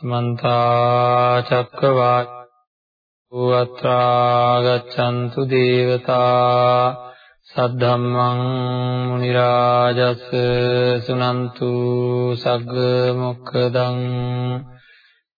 මන්තා චක්කවාලෝ අත්‍රා ගච්ඡන්තු දේවතා සද්ධම්මං මුනි රාජස් සුනන්තු සග්ග මොක්ඛදං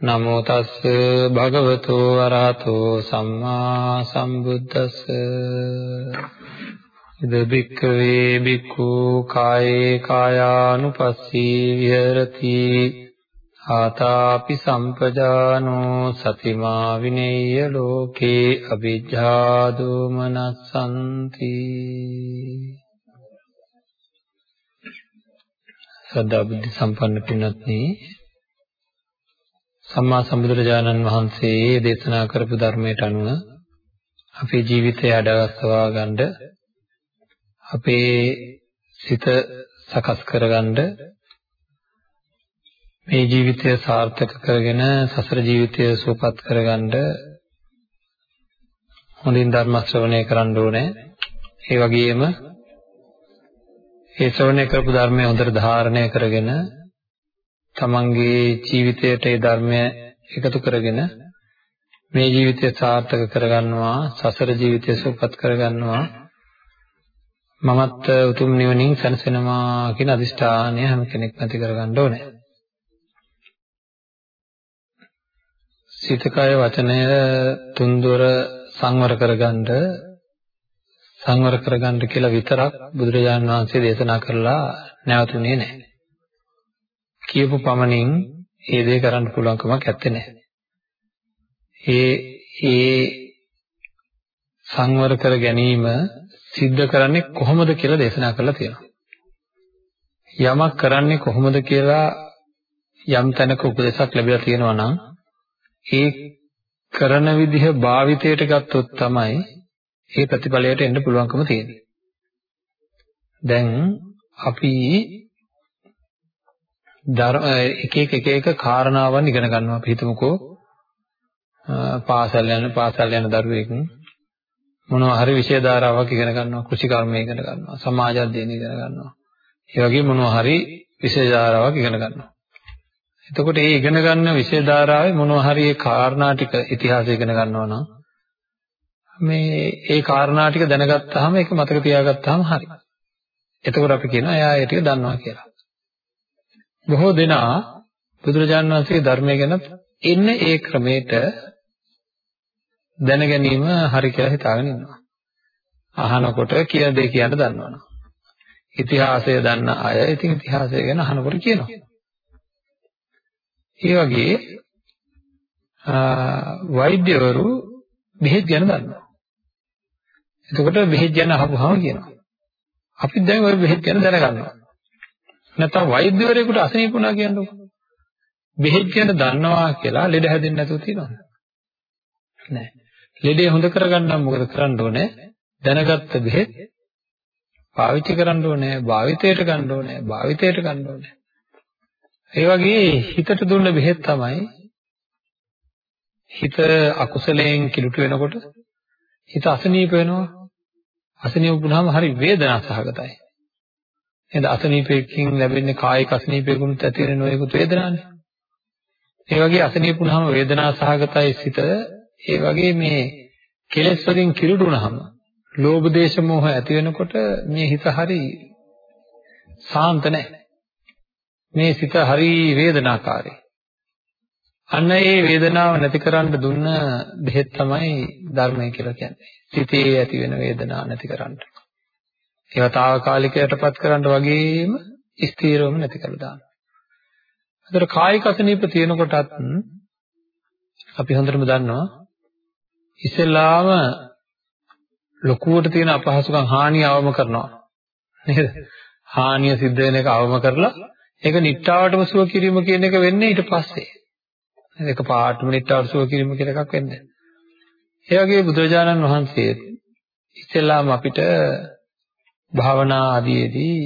නමෝ තස් භගවතු අරහතෝ සම්මා සම්බුද්දස්ස. ඉද බික්කවේ බික්ඛු කායේ කායානුපස්සී විහෙරති. ආතාපි සම්පජානෝ සතිමා විනේය ලෝකේ අවිජ්ජා දෝමනස්සන්ති සදා බුද්ධ සම්පන්න පින්වත්නි සම්මා සම්බුදුරජාණන් වහන්සේ දේශනා කරපු ධර්මයට අනුව අපේ ජීවිතය අඩවස්වා ගන්න අපේ සිත සකස් කරගන්න මේ ජීවිතය සාර්ථක කරගෙන සසර ජීවිතය සුවපත් කරගන්න හොඳින් ධර්ම ශ්‍රවණය කරන්න ඕනේ. ඒ වගේම ඒ ශ්‍රවණය කරපු ධර්මය හොඳට ධාරණය කරගෙන තමන්ගේ ජීවිතයට ඒ ධර්මය එකතු කරගෙන මේ ජීවිතය සාර්ථක කරගන්නවා සසර ජීවිතය සුවපත් කරගන්නවා මමත් උතුම් නිවනින් සැනසෙනවා කියන අදිෂ්ඨානය හැම කෙනෙක්ම ඇති කරගන්න ඕනේ. සිතකය වචනය තුන්දොර සංවර කරගන්න සංවර කරගන්න කියලා විතරක් බුදුරජාණන් වහන්සේ දේශනා කරලා නැවතුනේ නැහැ. කියපු පමණින් ඒ දේ කරන්න පුළුවන් කමක් නැත්තේ නෑ. ඒ ඒ සංවර කර ගැනීම සිද්ධ කරන්නේ කොහොමද කියලා දේශනා කරලා තියෙනවා. යමක් කරන්නේ කොහොමද කියලා යම් තැනක උපදේශයක් ලැබිලා තියෙනවා නම් ඒ කරන විදිහ භාවිතයට ගත්තොත් තමයි ඒ ප්‍රතිඵලයට එන්න පුළුවන්කම තියෙන්නේ. දැන් අපි එක එක එක එක කාරණාවන් ඉගෙන ගන්නවා. අපි හිතමුකෝ පාසල් යන පාසල් යන දරුවෙක් මොනවා හරි විෂය ධාරාවක් ඉගෙන ගන්නවා කෘෂි කර්මය ඉගෙන ගන්නවා සමාජ අධ්‍යයනය ඉගෙන ගන්නවා. ඒ වගේ මොනවා හරි විෂය ධාරාවක් ඉගෙන ගන්නවා. එතකොට මේ ඉගෙන ගන්න විෂය ධාරාවේ මොනවා හරි ඒ කාරණා ටික ඉතිහාසය ඉගෙන ගන්නවා නම් මේ ඒ කාරණා ටික දැනගත්තාම ඒක මතක තියාගත්තාම හරි. එතකොට අපි කියනවා එයා ඒ ටික දන්නවා කියලා. බොහෝ දෙනා බුදුරජාණන් වහන්සේගේ ධර්මය ගැන එන්නේ ඒ ක්‍රමයට දැන ගැනීම හරි කියලා හිතාගෙන ඉන්නවා. අහනකොට කියන දේ කියන්න දන්නවනේ. ඉතිහාසය දන්න අය ඉතින් ඉතිහාසය ගැන අහනකොට කියනවා. ඒ වගේ වෛද්‍යවරු බෙහෙත් ගැන දන්නවා. එතකොට බෙහෙත් ගැන අහපුවාම කියනවා. අපි දැන් ওই බෙහෙත් ගැන දැනගන්නවා. නැත්නම් වෛද්‍යවරයෙකුට අසනීප වුණා කියන්නකො. බෙහෙත් ගැන දන්නවා කියලා ලෙඩ හැදෙන්නේ නැතුව තියෙනවද? නැහැ. ලෙඩේ හොඳ කරගන්න මොකද කරන්න ඕනේ? දැනගත්ත බෙහෙත් පාවිච්චි කරන්න ඕනේ, භාවිතයට ගන්න ඕනේ, භාවිතයට ගන්න ඕනේ. ඒ වගේ හිතට දුන්න බෙහෙත් තමයි හිත අකුසලයෙන් කිලුට වෙනකොට හිත අසනීප වෙනවා. අසනීප වුණාම හරි වේදනා සහගතයි. නේද? අසනීපයෙන් ලැබෙන්නේ කායික අසනීපයකුත් ඇති වෙන නොයෙකුත් වේදනානේ. ඒ වගේ අසනීප වුණාම වේදනා සහගතයි සිත ඒ වගේ මේ කෙලෙස් වලින් කිලුටුනහම ලෝභ දේශ මොහ ඇති වෙනකොට මේ හිත හරි සාන්ත නැහැ. මේ සිත හරි වේදනාකාරී. අන්න ඒ වේදනාව නැති කරන්න දුන්න බෙහෙත් තමයි ධර්මය කියලා කියන්නේ. සිතේ ඇති වෙන වේදනාව නැති කරන්න. ඒවා తాවකාලිකයටපත් කරන්න වගේම ස්ථීරවම නැති කරලා දානවා. ඒතර කායික අසනීප තියෙනකොටත් අපි හොඳටම දන්නවා ඉස්සෙල්ලාම ලොකුවට තියෙන අපහසුකම් හානිය අවම කරනවා නේද? හානිය සිද්ධ වෙන එක අවම කරලා ඒක නිට්ටාවටම සුව කිරීම කියන එක වෙන්නේ ඊට පස්සේ. ඒක පාටම නිට්ටාවට සුව කිරීම කියලා එකක් වෙන්නේ. ඒ වගේ බුදුරජාණන් වහන්සේ ඉස්සෙල්ලාම අපිට භාවනා ආදීදී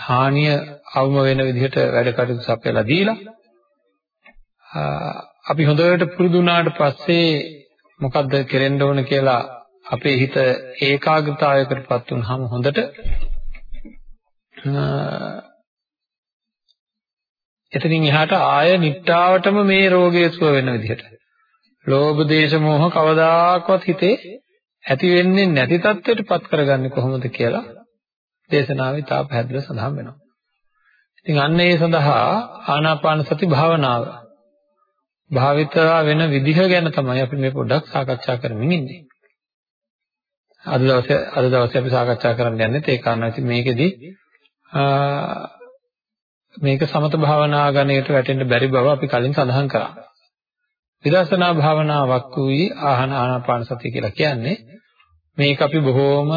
හානිය අවම වෙන විදිහට වැඩ කටයුතු සපයලා දීලා අපි හොඳට පුරුදු වුණාට පස්සේ මොකද්ද කෙරෙන්න ඕන කියලා අපේ හිත ඒකාග්‍රතාවයකටපත් වුනහම හොඳට එතනින් එහාට ආය නිට්ටාවටම මේ රෝගය සුව වෙන විදිහට. ලෝභ දේශ මොහ කවදාකවත් හිතේ ඇති වෙන්නේ නැති තත්ත්වයටපත් කරගන්නේ කොහොමද කියලා දේශනාවේ තා පැහැදිලිව සඳහන් වෙනවා. ඉතින් අන්න ඒ සඳහා ආනාපාන සති භාවනාව භාවිතා වෙන විදිහ ගැන තමයි අපි මේ පොඩ්ඩක් සාකච්ඡා කරමින් ඉන්නේ. අද දවසේ අද දවසේ අපි සාකච්ඡා කරන්න යන්නේ ඒ කාරණා ඉතින් මේකෙදි මේක සමත භාවනා ගණයට වැටෙන්න බැරි බව අපි කලින් සඳහන් කරා. විදර්ශනා භාවනාවක් වූයි ආහන ආනාපාන සතිය කියලා කියන්නේ මේක අපි බොහෝම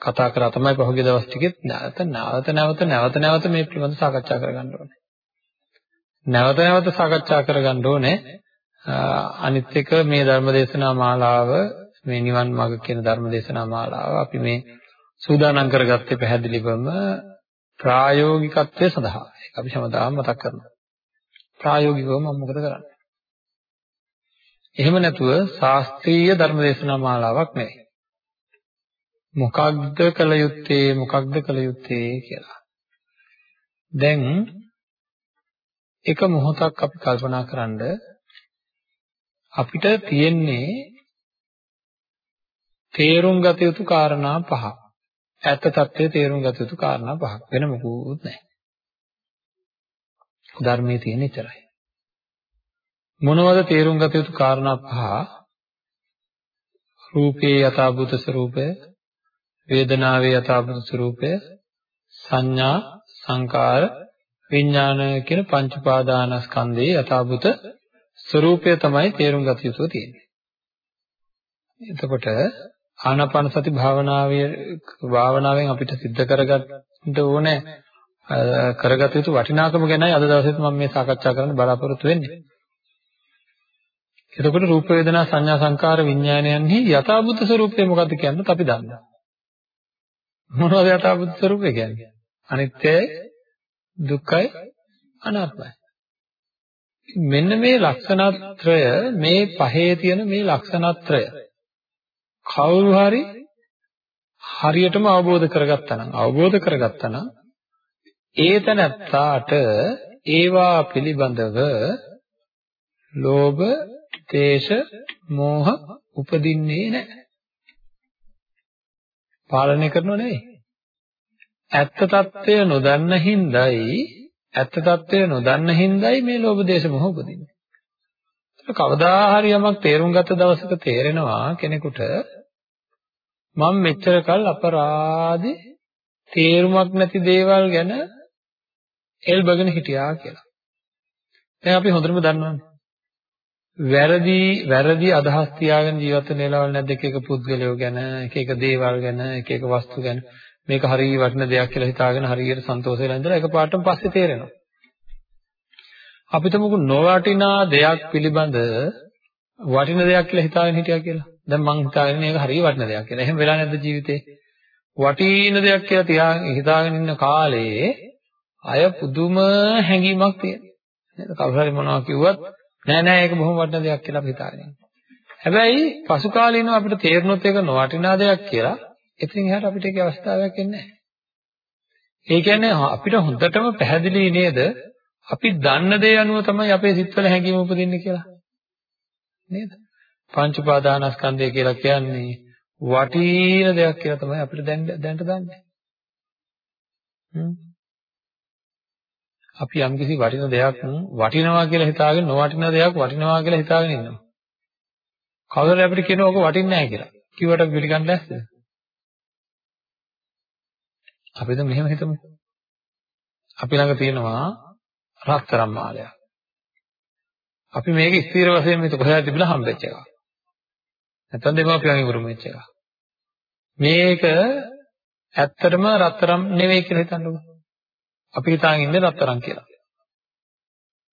කතා කරා තමයි පහුගිය දවස් ටිකෙත් නැවත නැවත නැවත නැවත නැවත මේ පිළිබඳව සාකච්ඡා කරගන්න ඕනේ. නැවත නැවත සාකච්ඡා කරගන්න ඕනේ. අනිත් එක මේ ධර්මදේශනා මාලාව මේ නිවන් මාර්ග කියන ධර්මදේශනා මාලාව අපි මේ සූදානම් කරගත්තේ පැහැදිලිවම ප්‍රායෝගිකත්වය සඳහා. ඒක අපි හැමදාම මතක් කරනවා. ප්‍රායෝගිකව මම මොකද කරන්නේ? එහෙම නැතුව ශාස්ත්‍රීය ධර්මදේශනා මාලාවක් නෙවෙයි. මොකක්ද කළ යුත්තේ මොකක්ද කළ යුත්තේ කියලා. දැන් එක මොහොතක් අපි කල්පනා කරන්ඩ අපිට තියෙන්නේ තේරුම් ගත යුතු කාරණා පහක්. ඇත්ත తත්වයේ තේරුම් ගත යුතු කාරණා පහක්. වෙන මොකුත් නැහැ. ධර්මයේ තියෙන ඉතරයි. මොනවද තේරුම් ගත යුතු කාරණා පහ? රූපේ යථාභූත ස්වરૂපය, වේදනාවේ යථාභූත ස්වરૂපය සංඥා සංකාර විඥාන කියන පංච උපාදානස්කන්ධයේ යථාභූත ස්වરૂපය තමයි තේරුම් ගත යුතු තියෙන්නේ. එතකොට ආනාපාන සති භාවනාවේ භාවනාවෙන් අපිට सिद्ध කරගන්න ඕනේ කරගත යුතු වටිනාකම ගැනයි අද දවසේත් මම මේ සාකච්ඡා කරන්න බලාපොරොත්තු වෙන්නේ. එතකොට රූප වේදනා සංඥා සංකාර විඥානයන්හි යථාභූත ස්වરૂපය මොකද්ද කියන්නත් අපි දන්නවා. මොනවද යථාභූත ස්වરૂපය කියන්නේ? අනිත්‍යයි, දුක්ඛයි, අනාත්මයි. මෙන්න මේ ලක්ෂණත්‍රය මේ පහේ තියෙන මේ ලක්ෂණත්‍රය කවුරු හරි හරියටම අවබෝධ කරගත්තා නම් අවබෝධ කරගත්තා නම් ඒතනත්තාට ඒවා පිළිබඳව ලෝභ, දේශ, මෝහ උපදින්නේ නැහැ. පාලනය කරනව නෙවෙයි. ඇත්ත తত্ত্বය නොදන්න හින්දායි ඇත්ත తত্ত্বය නොදන්න හින්දායි මේ ලෝභ දේශ මොහ උපදින්නේ. ඒක කවදා හරි යමක් තේරුම් ගත දවසක තේරෙනවා කෙනෙකුට මම මෙච්චර කල් අපරාධේ තේරුමක් නැති දේවල් ගැන එල්බගෙන හිටියා කියලා. දැන් අපි හොඳටම දන්නවානේ. වැරදි වැරදි අදහස් තියාගෙන ජීවත් වෙන වෙලාවල් නැද්ද එක එක පුද්ගලයෝ ගැන එක එක දේවල් ගැන එක එක වස්තු ගැන මේක හරිය වටින දෙයක් කියලා හිතාගෙන හරියට සන්තෝෂ වෙලා ඉඳලා එකපාරටම පස්සේ තේරෙනවා. අපිට මොකු නොවටිනා දෙයක් පිළිබඳ වටින දෙයක් කියලා හිතාගෙන හිටියා කියලා. දැන් මං හිතාගෙන මේක හරිය වටින දෙයක් කියලා. එහෙම වෙලා නැද්ද ජීවිතේ? වටින දෙයක් කියලා තියාගෙන හිතාගෙන ඉන්න කාලේ අය පුදුම හැඟීමක් තියෙනවා. නේද? කවුරු හරි මොනවා කිව්වත් නෑ නෑ ඒක බොහොම වටින දෙයක් කියලා අපි හිතාගෙන ඉන්නවා. හැබැයි පසු කාලීනව අපිට තේරුනොත් ඒක නොවටිනා දෙයක් කියලා එතනින් එහාට අපිට ඒකේ අවස්ථාවක් එන්නේ නැහැ. ඒ කියන්නේ අපිට හොඳටම පැහැදිලි නේද අපි දන්න දේ අනුව තමයි අපේ සිත්වල හැඟීම උපදින්නේ කියලා. නේද? පංච උපාදානස්කන්ධය කියලා කියන්නේ වටින දෙයක් කියලා තමයි අපිට දැන් දැනට දන්නේ. අපි යම්කිසි වටින දෙයක් වටිනවා කියලා හිතාගෙන නොවටින දෙයක් වටිනවා කියලා හිතාගෙන ඉන්නවා. කවුරුහරි අපිට කියනවා ඔක වටින්නේ නැහැ කියලා. කිව්වට අපි පිළිගන්න නැද්ද? අපි දැන් මෙහෙම හිතමු. අපි ළඟ තියෙනවා රත්තරන් මාලයක්. අපි මේක ස්ථිර වශයෙන් මේක කොහෙද තිබුණා හම්බෙච්ච එකක්. නැත්නම් දෙමාපියන්ගෙන් උරුම වෙච්ච එකක්. මේක ඇත්තටම රත්තරන් නෙවෙයි කියලා හිතන්නකෝ. අපි හිතාගෙන ඉන්නේ රත්තරන් කියලා.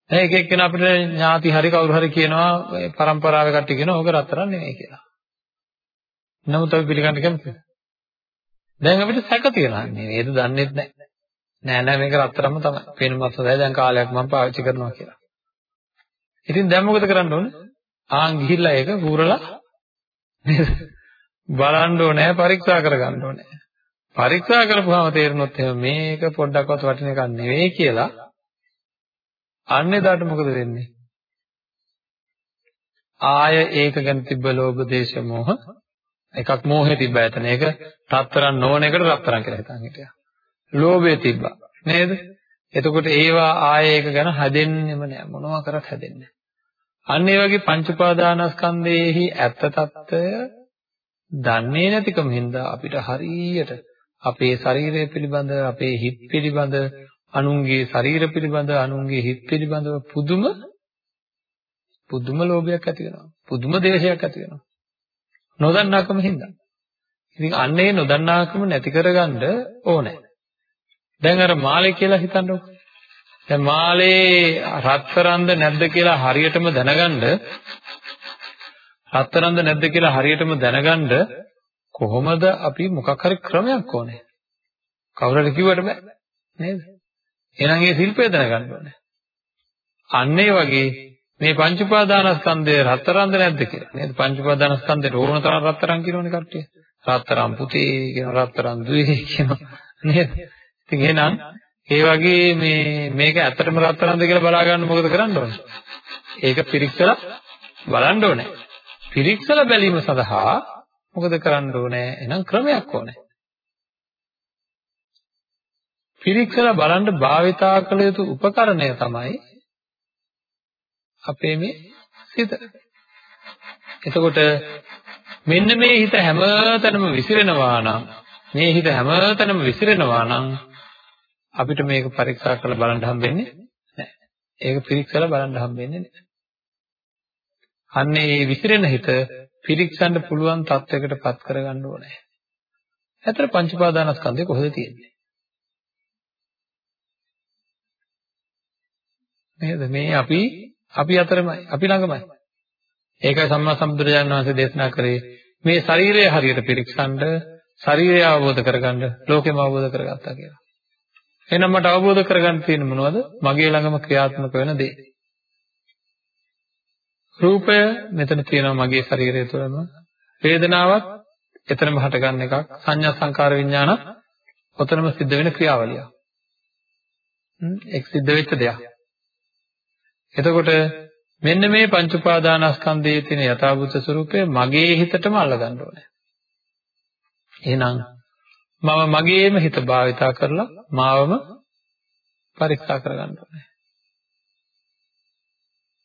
දැන් එක එක්කෙනා අපිට ඥාති හරි කවුරු හරි කියනවා මේ પરම්පරාවේ කට්ටිය කියනවා ඕක රත්තරන් නෙවෙයි කියලා. නමුත් අපි පිළිගන්න කැමතිද? දැන් අපිට සැක තියෙනවා නේද? දන්නේත් නැහැ. නෑ නෑ මේක රත්තරන්ම තමයි. පේනමත් හොඳයි දැන් කාලයක් මම පාවිච්චි කරනවා කියලා. ඉතින් දැන් මොකද කරන්න ඕනේ? ආන් ගිහිල්ලා ඒක පුරලා නේද? බලන්න ඕනේ පරීක්ෂා කරගන්න ඕනේ. පරීක්ෂා කරපුවාම තේරෙනොත් එහෙනම් මේක පොඩ්ඩක්වත් වටින එකක් නෙවෙයි කියලා අන්නේ දාට මොකද වෙන්නේ? ආය ඒක ගැන තිබ්බ ලෝභ දේශ මොහ එකක් මෝහේ තිබ්බ ඇතන ඒක තත්තරන් නොවන එකට රත්තරන් කියලා හිතන් හිටියා. ලෝභය තිබ්බා නේද? එතකොට ඒවා ආය ඒක ගැන හැදෙන්නෙම නෑ මොනවා කරත් හැදෙන්නේ. අන්න ඒ වගේ පංච උපාදානස්කන්ධයේහි ඇත්ත తত্ত্বය දන්නේ නැතිකම හින්දා අපිට හරියට අපේ ශරීරය පිළිබඳ අපේ හිත් පිළිබඳ අනුන්ගේ ශරීර පිළිබඳ අනුන්ගේ හිත් පිළිබඳව පුදුම පුදුම ලෝභයක් ඇති වෙනවා. පුදුම දේශයක් ඇති වෙනවා. නොදන්නාකම හින්දා. ඉතින් අන්න ඒ නොදන්නාකම නැති කරගන්න ඕනේ. දැන් අර මාළේ කියලා හිතන්නකෝ දැන් මාළේ රත්තරන්ද නැද්ද කියලා හරියටම දැනගන්න රත්තරන්ද නැද්ද කියලා හරියටම දැනගන්න කොහොමද අපි මොකක් හරි ක්‍රමයක් ඕනේ. කවුරුහරි කිව්වට බෑ නේද? එහෙනම් ඒ ශිල්පය දැනගන්න ඕනේ. අන්න ඒ වගේ මේ පංච උපාදානස්කන්ධය රත්තරන්ද නැද්ද කියලා නේද? පංච උපාදානස්කන්ධයට ඕන තරම් රත්තරන් කියනෝනේ කට්ටිය. රත්තරන් පුතේ කියන රත්තරන් දුවේ කියන නේද? ඉතින් එහෙනම් ඒ වගේ මේ මේක ඇත්තටම රත්තරන්ද කියලා බලා ගන්න මොකද කරන්න ඕනේ? ඒක පිරික්සලා බලන්න ඕනේ. පිරික්සලා බැලීම සඳහා මොකද කරන්න ඕනේ? එහෙනම් ක්‍රමයක් ඕනේ. පිරික්සලා බලන්න භාවිතා කළ යුතු උපකරණය තමයි අපේ මේ සිත. එතකොට මෙන්න මේ හිත හැමතැනම විසිරෙනවා නම් මේ හිත හැමතැනම විසිරෙනවා නම් අපිට මේක පරීක්ෂා කරලා බලන්න හම්බෙන්නේ නැහැ. ඒක පිරික්සලා බලන්න හම්බෙන්නේ නැහැ. අන්නේ මේ විසිරෙන හිත පිරික්සන්න පුළුවන් තත්වයකට පත් කරගන්න ඕනේ. ඇතර පංච උපාදානස්කන්ධය කොහෙද තියෙන්නේ? නේද? මේ අපි අපි අතරමයි අපි ළඟමයි. ඒකයි සම්මා සම්බුදුරජාණන් වහන්සේ දේශනා කරේ මේ ශරීරය හරියට පිරික්සන්න ශරීරය අවබෝධ කරගන්න ලෝකෙම අවබෝධ කරගත්තා කියලා. එහෙනම් මට අවබෝධ කරගන්න තියෙන මොනවද? මගේ ළඟම ක්‍රියාත්මක වෙන දේ. රූපය මෙතන තියෙනවා මගේ ශරීරය තුළම. වේදනාවක් එතනම හටගන්න එකක්. සංඥා සංකාර විඥාන ඔතනම සිද්ධ වෙන ක්‍රියාවලියක්. ඒක සිද්ධ වෙච්ච දෙයක්. එතකොට මෙන්න මේ පංච උපාදානස්කන්ධයේ තියෙන යථාභූත ස්වરૂපය මගේ හිතටම අල්ලගන්න ඕනේ. එහෙනම් මම මගේම හිත භාවිතා කරලා මාවම පරීක්ෂා කරගන්න ඕනේ.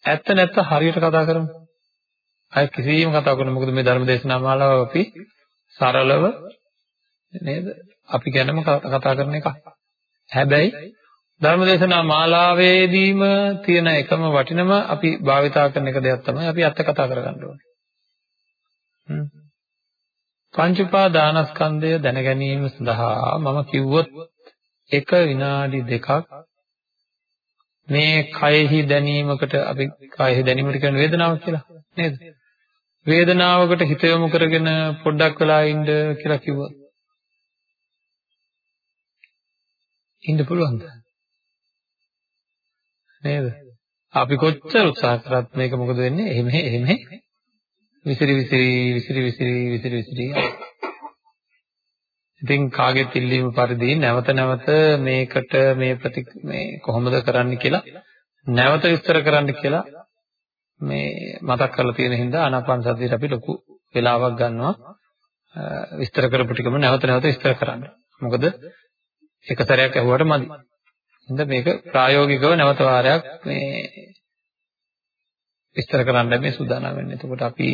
ඇත්ත නැත්ත හරියට කතා කරමු. අය කිසිම කතා කරන්නේ මොකද මේ ධර්ම දේශනා මාලාව අපි සරලව නේද? අපි ගැනම කතා කරන එක. හැබැයි ධර්ම දේශනා මාලාවේදීම තියෙන එකම වටිනම අපි භාවිතා කරන එක දෙයක් තමයි අපි ඇත්ත කතා කරගන්න ඕනේ. හ්ම්. පංච උපාදානස්කන්ධය දැන ගැනීම සඳහා මම කිව්වොත් එක විනාඩි දෙකක් මේ කයෙහි දැනීමකට අපි කයෙහි දැනීමට කියන වේදනාව කියලා නේද? වේදනාවකට හිත යොමු කරගෙන පොඩ්ඩක් වෙලා ඉන්න කියලා කිව්වොත් ඉන්න පුළුවන්ද? නේද? අපි කොච්චර උත්සාහ කරත් මේක මොකද වෙන්නේ? එහෙම එහෙම විසිරි විසිරි විසිරි විසිරි විසිරි විසිරි ඉතින් කාගෙත් ඉල්ලීම පරිදි නැවත නැවත මේකට මේ ප්‍රති මේ කොහොමද කරන්න කියලා නැවත විස්තර කරන්න කියලා මේ මතක් කරලා තියෙන හින්දා ආනාපාන සතියට අපි ලොකු වෙලාවක් ගන්නවා විස්තර කරපු ටිකම නැවත නැවත විස්තර කරන්න. මොකද එක සැරයක් ඇහුවට මදි. හින්දා මේක ප්‍රායෝගිකව නැවත වාරයක් මේ විස්තර කරන්න මේ සූදානම් වෙන්නේ. එතකොට අපි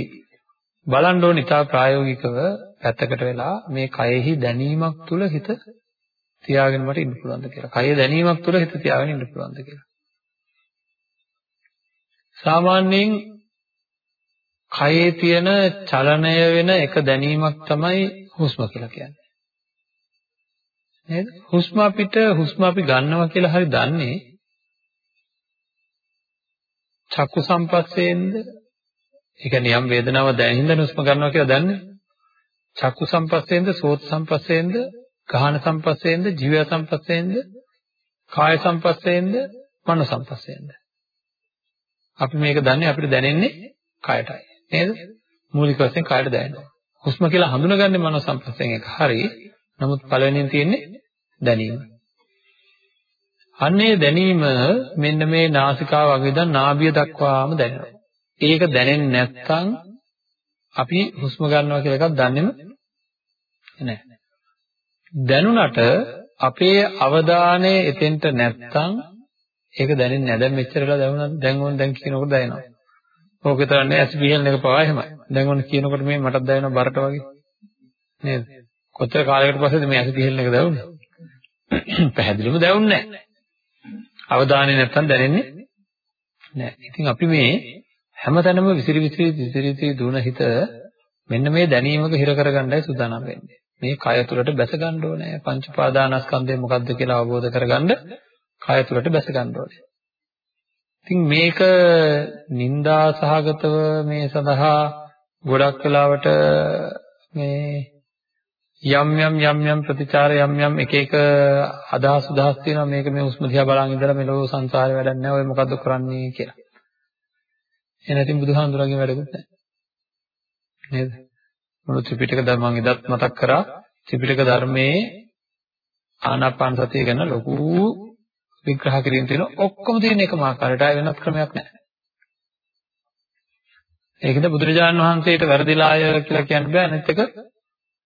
බලන්න ඕනේ ඉතා ප්‍රායෝගිකව පැත්තකට වෙලා මේ කයෙහි දැනීමක් තුල හිත තියාගෙන මට ඉන්න පුළුවන්ද කියලා. කයේ දැනීමක් තුල හිත තියාගෙන ඉන්න පුළුවන්ද කියලා. සාමාන්‍යයෙන් කයේ තියෙන චලනය වෙන එක දැනීමක් තමයි හුස්ම කියලා කියන්නේ. නේද? හුස්ම අපිට හුස්ම අපි ගන්නවා කියලා හරි දන්නේ චක්කු සම්පස්සේන්ද? ඒ කියන්නේ යම් වේදනාවක් දැනෙන හුස්ම ගන්නවා කියලා දන්නේ. චක්කු සම්පස්සේන්ද, සෝත සම්පස්සේන්ද, ගාහන සම්පස්සේන්ද, ජීව සම්පස්සේන්ද, කාය සම්පස්සේන්ද, මනෝ සම්පස්සේන්ද. අපි මේක දන්නේ අපිට දැනෙන්නේ කයටයි. නේද? මූලික වශයෙන් කයට දැනෙනවා. හුස්ම කියලා හඳුනගන්නේ මනෝ සම්පස්සෙන් එක. හරි. නමුත් පළවෙනියෙන් තියෙන්නේ දැනීම. අන්නේ දැනීම මෙන්න මේ නාසිකාව වගේ ඉඳන් නාභිය දක්වාම දැනෙනවා. ඒක දැනෙන්නේ නැත්නම් අපි හුස්ම ගන්නවා කියලා එකක් දන්නේම නැහැ. දැනුණට අපේ අවධානය එතෙන්ට නැත්නම් ඒක දැනෙන්නේ නැහැ. දැන් මෙච්චරලා දැනුණාද? දැන් ඕන දැන් කියනකොට දැනෙනවා. ඕක තරන්නේ ඇස් පිහලන එක පවා එහෙමයි. දැන් ඕන කියනකොට මේ මටත් දැනෙනවා බරට වගේ. නේද? කොච්චර කාලයකට පස්සේද මේ ඇස් පිහලන එක දැවුනේ? පැහැදිලිවම දැවුන්නේ නැහැ. අවධානය නැත්තම් දැනෙන්නේ නැහැ. ඉතින් අපි මේ හැමතැනම විසිරි විසිරි විසිරි විසිරි දුන හිත මෙන්න මේ දැනීමක හිර කරගන්නයි සූදානම් වෙන්නේ. මේ කය තුළට බැස ගන්න ඕනේ. පංච පාදානස්කන්ධය මොකක්ද කියලා අවබෝධ කරගන්න කය තුළට බැස ගන්න ඕනේ. ඉතින් මේක නිന്ദා සහගතව මේ සඳහා ගොඩක් වෙලාවට මේ යම් යම් යම් යම් ප්‍රතිචාර යම් යම් එක එක අදහස් උදහස් තියෙනවා මේක මේ උස්ම දිහා බලන් ඉඳලා මෙලෝ සංසාරේ වැඩක් නැහැ ඔය මොකද්ද කරන්නේ කියලා. එහෙනම් ඉතින් බුදුහාමුදුරන්ගේ වැඩකුත් නැහැ. නේද? මොන ත්‍රිපිටක ධර්මයන් ඉදත් මතක් කරා ත්‍රිපිටක ධර්මයේ ආනාපාන සතිය ගැන ලොකු විග්‍රහ කිරීම තියෙනවා ඔක්කොම තියෙන එකම ආකාරයට ආය වෙනස් ක්‍රමයක් නැහැ. ඒකද බුදුරජාණන් වහන්සේට වැරදිලාය කියලා කියන්න බෑ අනිත් එක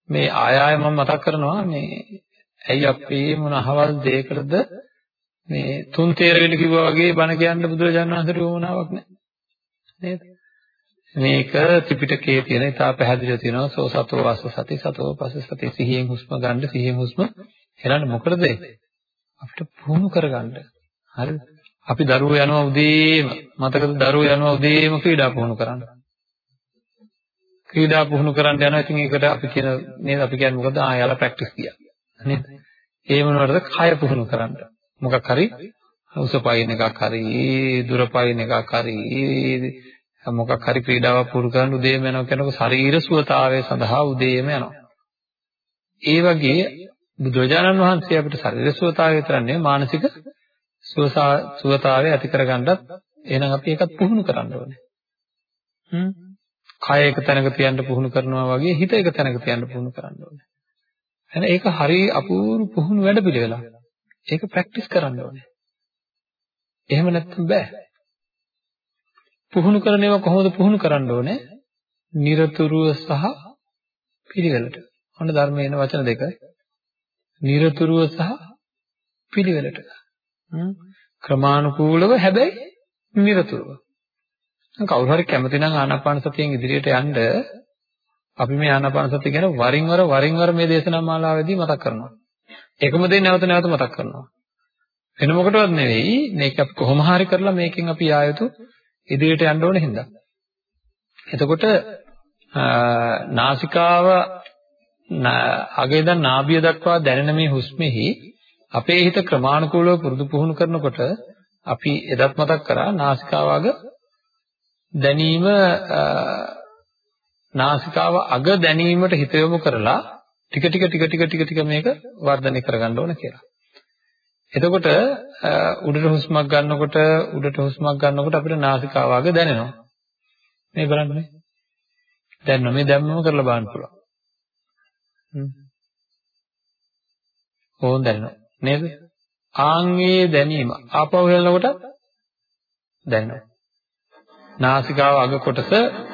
මේ ආය ආය මම මතක් කරනවා මේ ඇයි අපේ මොන අහවල් දෙයකටද මේ තුන් තේරෙන්න කිව්වා වගේ බණ කියන්න බුදුරජාණන් වහන්සේට වුණාවක් නැහැ. නේද? මේක ත්‍රිපිටකයේ තියෙන ඉතා පැහැදිලිව තියෙනවා. සෝ සතෝ වාස සති සතෝ පස්ස සති. සිහියෙන් හුස්ම ගන්න සිහියෙන් හුස්ම හෙලන්න. මොකටද? අපිට පුහුණු කරගන්න. හරිද අපි දරුවෝ යනවා උදේම මතකද? දරුවෝ යනවා උදේම ක්‍රීඩා පුහුණු කරන්න. ක්‍රීඩා පුහුණු කරන්න යනවා. ඉතින් ඒකට අපි කියන නේද? අපි කියන්නේ මොකද? ආ යාලා ප්‍රැක්ටිස් කියා නේද? ඒ මොනවටද? කය පුහුණු කරන්න. මොකක් හරි? උස පයින් එකක් හරි දුර පයින් එකක් හරි මොකක් හරි ක්‍රීඩාවක් පුරු කරන්න උදේම යනවා කියනකොට ශරීර සුවතාවය සඳහා උදේම යනවා. ඒ වගේ බුදුරජාණන් වහන්සේ අපිට ශරීර සුවතාවය විතර නෙවෙයි මානසික සුවතාවය ඇති කරගන්නත් එහෙනම් අපි ඒකත් පුහුණු කරන්න ඕනේ. හ්ම්. කය එක තැනක තියන්න පුහුණු කරනවා වගේ හිත එක තැනක තියන්න පුහුණු කරන්න ඕනේ. එහෙනම් ඒක හරි අපූර්ව පුහුණු වැඩපිළිවෙලක්. ඒක ප්‍රැක්ටිස් කරන්න ඕනේ. එහෙම නැත්නම් බෑ. පුහුණු කරන ඒවා කොහොමද පුහුණු කරන්න ඕනේ? নিরතුරුව සහ පිළිවෙලට. ඔන්න ධර්මයේ එන වචන දෙක. নিরතුරුව සහ පිළිවෙලට. ක්‍රමානුකූලව හැබැයි নিরතුරුව. කවුරු හරි කැමති නම් ආනාපාන සතියෙන් ඉදිරියට යන්න අපි මේ ආනාපාන සතිය ගැන වරින් වර වරින් වර මේ දේශනා මාලාවේදී මතක් කරනවා. එකම දේ නැවත නැවත මතක් කරනවා. වෙන මොකටවත් නෙවෙයි මේක කොහොම හරි කරලා මේකෙන් අපි ආයතු ඉදිරියට යන්න ඕන හින්දා. එතකොට නාසිකාව අගේ ඉඳන් නාභිය දක්වා දැනෙන මේ හුස්මෙහි අපේ හිත ක්‍රමානුකූලව පුරුදු පුහුණු කරනකොට අපි එදත් මතක් කරා නාසිකාව අග දැනීම නාසිකාව අග දැනීමට හිත යොමු කරලා ටික ටික ටික ටික ටික ටික මේක වර්ධනය කරගන්න ඕන කියලා. එතකොට උඩට හුස්මක් ගන්නකොට උඩට හුස්මක් ගන්නකොට අපිට නාසිකාව ආග දැනෙනවා. මේ බලන්න මේ. දැන් මේ දැම්මම කරලා බලන්න පුළුවන්. හ්ම්. ඕන් දැනෙනවා. නේද? ආන්ගේ දැනීම ආපහු හෙලනකොට දැනෙනවා. නාසිකාව අග කොටස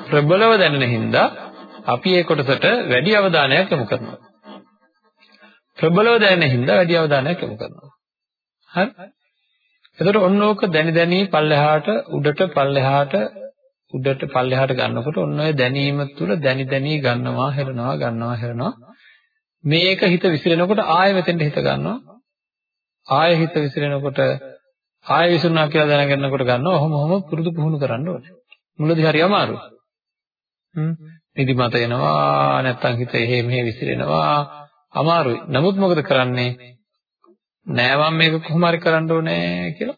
ප්‍රබලව දැනෙන හින්දා අපි ඒ කොටසට වැඩි අවධානයක් යොමු කරනවා. ප්‍රබලව දැනෙන හින්දා වැඩි අවධානයක් යොමු කරනවා. හරි? එතකොට ඔන්න ඕක දැනි දැනි පල්ලෙහාට උඩට පල්ලෙහාට උඩට පල්ලෙහාට ගන්නකොට ඔන්න ඔය දැනීම තුළ දැනි දැනි ගන්නවා හෙලනවා ගන්නවා හෙලනවා මේක හිත විසිරෙනකොට ආයෙ මෙතෙන්ට හිත ගන්නවා ආයෙ හිත විසිරෙනකොට ආයෙ විසිරුණා කියලා දැනගන්නකොට ගන්නවා. ඔහොම ඔහොම පුරුදු පුහුණු කරන්න ඕනේ. මුලදී හරි අමාරුයි. හ්ම්. නිදිමත එනවා නැත්තම් හිත එහෙ මෙහෙ විසිරෙනවා අමාරුයි. නමුත් මොකද කරන්නේ? නෑ මම මේක කොහොම හරි කරන්න ඕනේ කියලා.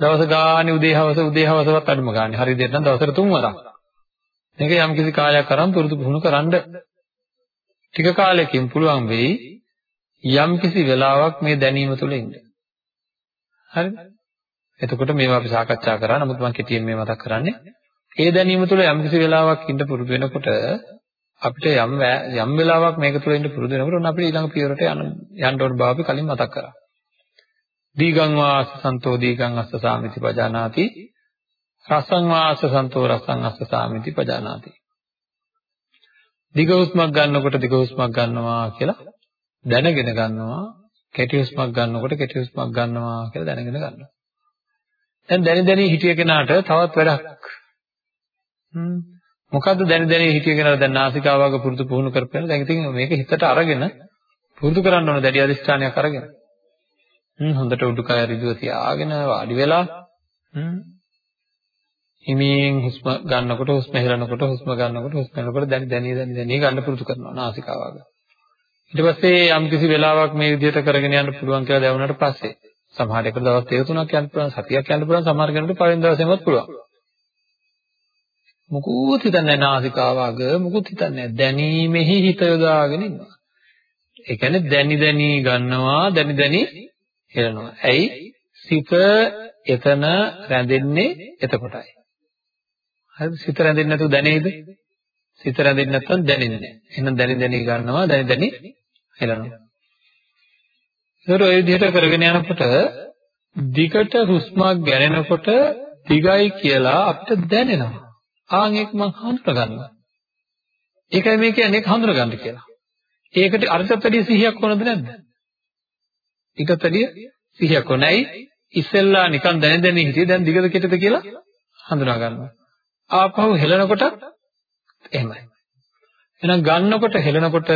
දවස ගානේ උදේ හවස උදේ හවසවත් අඩුම ගානේ. හරි දෙන්න දවසට තුන් වරක්. මේක යම් කිසි කාලයක් අරන් පුරුදු පුහුණු කරන්න ටික කාලයකින් පුළුවන් වෙයි යම් කිසි වෙලාවක් මේ දැනීම තුළ ඉන්න. හරිද? එතකොට මේවා අපි සාකච්ඡා කරා. නමුත් මම කෙටියෙන් මේ මතක් කරන්නේ. ඒ දැනීම තුළ යම් කිසි වෙලාවක් ඉන්න පුරුදු වෙනකොට අපිට යම් යම් වෙලාවක් මේක තුළ ඉන්න පුරුදු වෙනකොට ඔන්න අපිට ඊළඟ පියවරට යන්න යන්න ඕන බව අපි කලින් මතක් කරා. දීගං වාස සන්තෝ දීගං අස්ස සාමිති පජානාති. රසං වාස සන්තෝ රසං අස්ස සාමිති පජානාති. දිග හුස්මක් ගන්නකොට දිග හුස්මක් ගන්නවා කියලා දැනගෙන ගන්නවා. කෙටි හුස්මක් ගන්නකොට කෙටි හුස්මක් ගන්නවා කියලා දැනගෙන ගන්නවා. දැන් දැනි දැනි හිටිය කෙනාට තවත් වැඩක්. හ්ම්. මොකද්ද දැනි දැනි හිටිය කෙනාට දැන් නාසිකාවක පුරුදු පුහුණු කරපෙන්න දැන් ඉතින් මේක හිතට අරගෙන පුරුදු කරන්න ඕන දැඩි අධිෂ්ඨානයක් අරගෙන. හ්ම් හොඳට උඩුකය ඍජුව තියාගෙන වාඩි වෙලා හ්ම්. හිමින් හුස්ම ගන්නකොට හුස්ම හෙලනකොට හුස්ම ගන්නකොට හුස්ම හෙලනකොට දැනි දැනි දැනි දැනි ගන්න පුරුදු කරනවා නාසිකාවක ඊට පස්සේ යම් කිසි වෙලාවක් මේ විදිහට කරගෙන යන්න පුළුවන් කියලා දැනුණාට පස්සේ සමහර එක දවස් දෙක තුනක් යන්න පුළුවන් සතියක් යන්න පුළුවන් සමහර කෙනෙකුට පළවෙනි දවසේමත් පුළුවන්. මුකුත් හිතන්නේ නැහැ නාසිකාවක මුකුත් හිතන්නේ නැහැ දැනීමෙහි හිත යොදාගෙන ඉන්නවා ඒ කියන්නේ දැනි දැනි ගන්නවා දැනි දැනි හෙලනවා. ඇයි? සිත එතන රැඳෙන්නේ එතකොටයි. හරිද? සිත රැඳෙන්නේ නැතුව දැනේද? සිත රැඳෙන්නේ නැත්නම් දැනෙන්නේ නැහැ. එහෙනම් දැනි දැනි ගන්නවා, දැනි දැනි හෙලනවා. ඒතර ඔය විදිහට කරගෙන යනකොට දිගට හුස්මක් ගැනෙනකොට දිගයි කියලා අපිට දැනෙනවා. ආන් ඒක මම හඳුනා ගන්නවා. ඒකයි මේ කියන්නේ හඳුනා ගන්න කියලා. ඒකට අර්ථත් වැඩි සිහියක් ඕනද නැද්ද? ඊටත් වැඩිය සිහියක් ඕනයි. ඉස්සෙල්ලා නිකන් දැන දැන හිටියේ දැන් දිගද කෙටද කියලා හඳුනා ගන්නවා. ආපහු හෙලනකොට එහෙමයි. එහෙනම් ගන්නකොට හෙලනකොට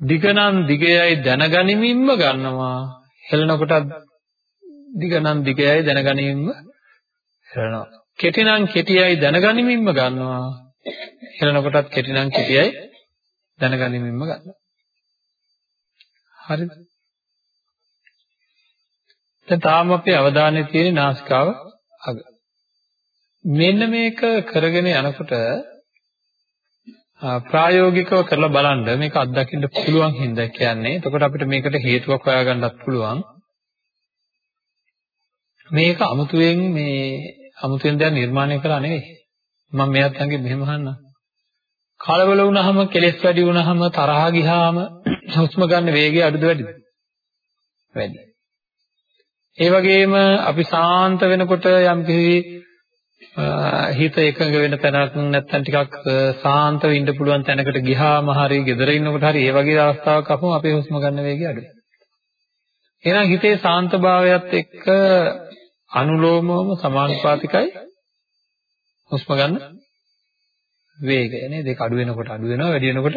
දිගනම් දිගයයි දැනගනිමින්ම ගන්නවා. හෙලනකොට දිගනම් දිගයයි දැනගනිමින්ම හෙලනවා. කෙටිනම් කෙටියයි දැනගනිමින්ම ගන්නවා. හෙලනකොටත් කෙටිනම් කෙටියයි දැනගනිමින්ම ගන්නවා. හරිද? දැන් තාම අපේ අවධානය තියෙන්නේ නාසිකාව අග. මෙන්න මේක කරගෙන යනකොට ප්‍රායෝගිකව කරලා බලන්න මේක අත්දකින්න පුළුවන් හින්දා කියන්නේ. එතකොට අපිට මේකට හේතුවක් හොයාගන්නත් පුළුවන්. මේක අමුතුවෙන් මේ අමුතුවෙන් දැන් නිර්මාණය කරලා නෙවෙයි. මම මෙයත් අංගේ මෙහෙම අහන්න. කලබල වුණාම, කෙලෙස් වැඩි වුණාම, තරහ ගියාම හුස්ම ගන්න වේගය අඩුද වැඩිද? වැඩි. ඒ වගේම අපි සාන්ත වෙනකොට යම් කිසි හිත එකඟ වෙන තැනක් නැත්නම් ටිකක් සාන්තව ඉන්න පුළුවන් තැනකට ගියාම හරි gedara ඉන්නකොට හරි ඒ වගේ අවස්ථාවක් අපම අපේ හුස්ම ගන්න වේගය අඩුයි. එහෙනම් හිතේ සාන්තභාවයත් එක්ක අනුලෝමවම සමානුපාතිකයි හුස්ම ගන්න වේගය නේද? ඒක අඩු වෙනකොට අඩු වෙනවා වැඩි වෙනකොට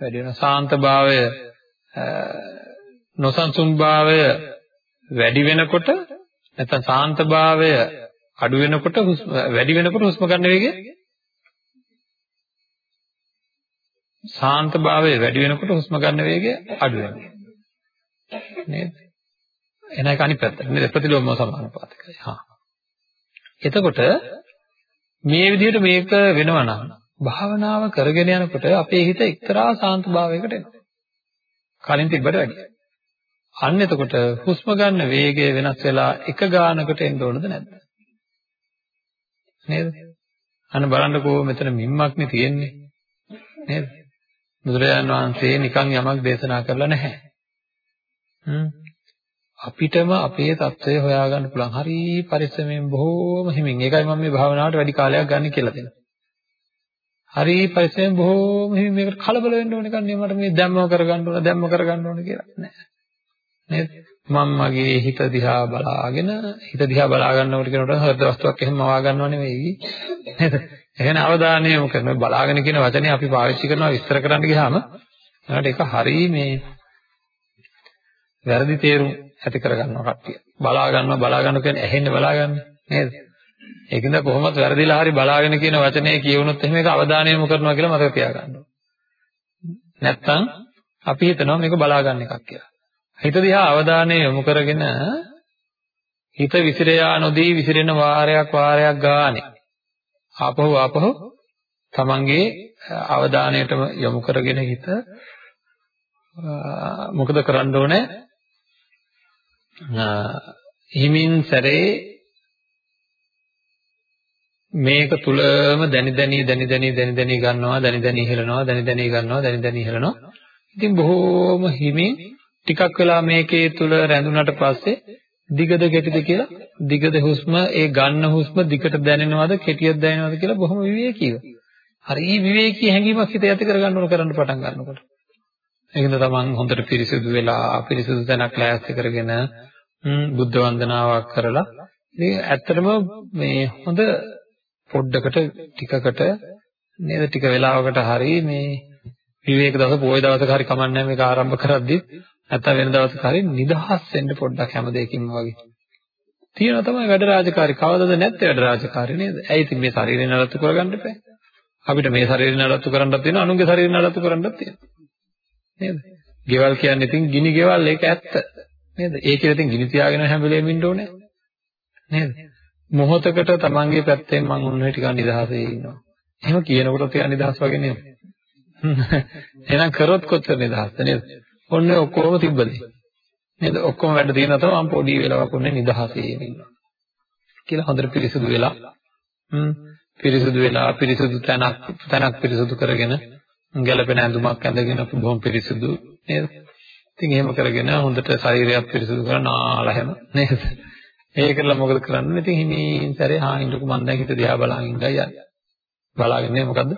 වැඩි වෙනවා. සාන්තභාවය නොසන්සුන්භාවය වැඩි වෙනකොට නැත්නම් සාන්තභාවය අඩු වෙනකොට වැඩි වෙනකොට හුස්ම ගන්න වේගය සාන්තභාවය වැඩි වෙනකොට හුස්ම ගන්න වේගය අඩු වෙනවා නේද එන එක අනිත් පැත්ත නේද ප්‍රතිලෝම සමානුපාතිකයි හා එතකොට මේ විදිහට මේක වෙනවා නම් භාවනාව කරගෙන යනකොට අපේ හිත එක්තරා සාන්ත භාවයකට එනවා කලින් තිබ්බට වැඩිය අන්න එතකොට හුස්ම ගන්න වේගය වෙනස් වෙලා එක ගානකට එන්න ඕනද නැද්ද? නේද? අන්න බලන්නකෝ මෙතන මිම්මක්නේ තියෙන්නේ. නේද? බුදුරජාන් වහන්සේ නිකන් යමක් දේශනා කරලා නැහැ. හ්ම්. අපිටම අපේ தত্ত্বය හොයාගන්න පුළුවන්. හරි පරිස්සමෙන් බොහෝම හිමින්. ඒකයි මම මේ භාවනාවට වැඩි කාලයක් ගන්න කියලා දෙන්නේ. හරි පරිස්සමෙන් බොහෝම හිමින් මේකට කලබල වෙන්න ඕන එකක් නෙවෙයි මට මේ දැම්ම කරගන්න ඕන දැම්ම කරගන්න ඕන කියලා නෑ. නේද? මම මගේ හිත දිහා බලාගෙන හිත දිහා බලා ගන්නකොට කියනකොට හෘද වස්තුවක් එහෙම මවා ගන්නව නෙවෙයි. නේද? එහෙනම් අවධානය යොමු කරන බලාගෙන කියන වචනේ අපි පාවිච්චි කරනවා විස්තර කරන්න ගියාම ඒකට ඒක හරි මේ වැරදි තේරුම් ඇති කරගන්නවා කට්ටිය. බලා ගන්නවා බලා ගන්න කියන්නේ ඇහෙන්නේ බලා ගන්න නේද? ඒකින්ද කොහොමද වැරදිලා හරි බලාගෙන කියන වචනේ කියවුනොත් එහෙම ඒක අවධානය යොමු කරනවා කියලා මතක තියාගන්න නැත්තම් අපි හිතනවා මේක බලා ගන්න එකක් කියලා. හිත දිහා අවධානය යොමු කරගෙන හිත විසිරයා නොදී විසිරෙන වාරයක් වාරයක් ගානේ ආපහු ආපහු තමන්ගේ අවධානයටම යොමු කරගෙන හිත මොකද කරන්න ඕනේ හිමින් සැරේ මේක තුලම දැනි දැනි දැනි දැනි දැනි දැනි ගන්නවා දැනි දැනි ඉහෙලනවා දැනි දැනි ගන්නවා දැනි දැනි ඉහෙලනවා ඉතින් බොහෝම හිමින් ටිකක් වෙලා මේකේ තුල රැඳුනට පස්සේ දිගද කෙටිද කියලා දිගද හුස්ම ඒ ගන්න හුස්ම දිගට දැනෙනවද කෙටියද දැනෙනවද කියලා බොහොම විවේකීව. හරි විවේකී හැඟීමක් හිත ඇති කරගන්න ඕන කරන්න පටන් ගන්නකොට. ඒකද තමන් හොඳට පිරිසිදු වෙලා පිරිසිදු තැනක් ලෑස්ති කරගෙන බුද්ධ වන්දනාවක් කරලා ඉතින් ඇත්තටම මේ හොඳ පොඩ්ඩකට ටිකකට නේද? ටික වෙලාවකට හරි මේ විවේක දවස පොය දවසක හරි කමන්නේ මේක ආරම්භ කරද්දි නැත්නම් වෙන දවසක හරි නිදහස් වෙන්න පොඩ්ඩක් හැම දෙයකින්ම වගේ. තියෙනවා තමයි වැඩ රාජකාරී. කවදද නැත්තේ වැඩ රාජකාරී නේද? ඇයි ඉතින් මේ ශරීරය නඩත්තු කරගන්න එපා? අපිට මේ ශරීරය නඩත්තු කරන්නත් තියෙනවා අනුන්ගේ ශරීරය නඩත්තු කරන්නත් තියෙනවා. නේද? ගෙවල් කියන්නේ ඉතින් ගිනි ගෙවල් ඒක ඇත්ත. නේද? ඒකේ ඉතින් ගිනි තියාගෙන හැම වෙලේම ඉන්න ඕනේ. නේද? මොහොතකට තමන්ගේ පැත්තෙන් මං උන්නේ ටිකක් නිදහසේ ඉන්නවා. එහෙම කියනකොට තියා නිදහස් වගේ නේද? එහෙනම් කරොත් කොච්චර නිදහස්ද නේද? ඔන්න ඔක්කොම තිබ්බද? නේද? ඔක්කොම වැඩ තියෙනවා තමයි මම පොඩි වෙලාවක් උන්නේ නිදහසේ ඉන්නවා. කියලා හොඳට පිරිසුදු වෙලා හ්ම් පිරිසුදු වෙලා පිරිසුදු තැනක් තැනක් පිරිසුදු කරගෙන ගැළපෙන ඇඳුමක් ඇඳගෙන බොහොම පිරිසිදු නේද? ඉතින් එහෙම කරගෙන හොඳට ශරීරයත් පිරිසිදු කරලා නාලා හැම නේද? ඒකලා මොකද කරන්නේ? ඉතින් හිමින් සැරේ හානින්ටක මම දැන් හිත දිහා බලාගෙන ඉඳලා යන්නේ. බලාගෙන ඉන්නේ මොකද්ද?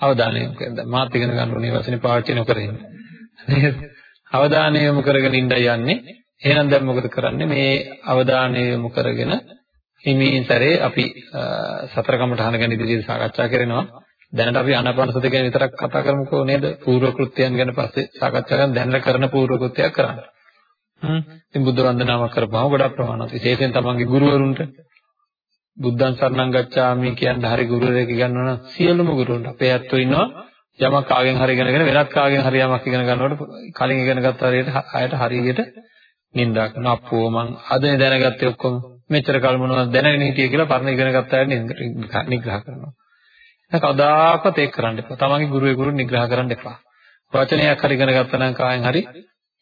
අවධානය යොමු කරන්න. මාත් ඉගෙන ගන්න ඕනේ වචනේ පාවිච්චි නොකර ඉන්න. නේද? අවධානය යොමු කරගෙන ඉඳලා යන්නේ. එහෙනම් දැන් මොකද කරන්නේ? මේ අවධානය යොමු කරගෙන හිමින් සැරේ අපි සතර කමඨහන ගැන ඉදිරියට සාකච්ඡා කරනවා. දැනට අපි ආනාපානසති ගැන විතරක් කතා කරමුකෝ නේද? පූර්ව කෘත්‍යයන් ගැන පස්සේ සාකච්ඡා කරන දැනට කරන පූර්ව කෘත්‍යයක් කරන්න. හ්ම්. ඉතින් බුද්ධ වන්දනාවක් කරපුවම ගොඩක් ප්‍රමාණවත්. විශේෂයෙන් තමන්ගේ ගුරුවරුන්ට බුද්ධං සරණං ගච්ඡාමි කියන හරි ගුරුවරයෙක් ඉගෙනනවා නම් සියලුම ගුරුවරුන්ට අපේ ඇත්තෝ ඉන්නවා යමක් කාගෙන් හරි ඉගෙනගෙන වෙනත් කාගෙන් හරි යමක් ඉගෙන ගන්නකොට කලින් ඉගෙනගත්ත හරියට ආයට හරියට නින්දා කරනවා අප්පෝ මං අදනේ දැනගත්තේ ඔක්කොම මෙච්චර කල් මොනවද දැනගෙන හිටියේ කියලා පරණ ඉගෙනගත්ත අය නිග්‍රහ කරනවා කවදාකවත් ඒක කරන්න එපා. තමන්ගේ ගුරුවරයෙකුට නිග්‍රහ කරන්න එපා. වචනයක් හරි ඉගෙන ගත්තා නම් කායෙන් හරි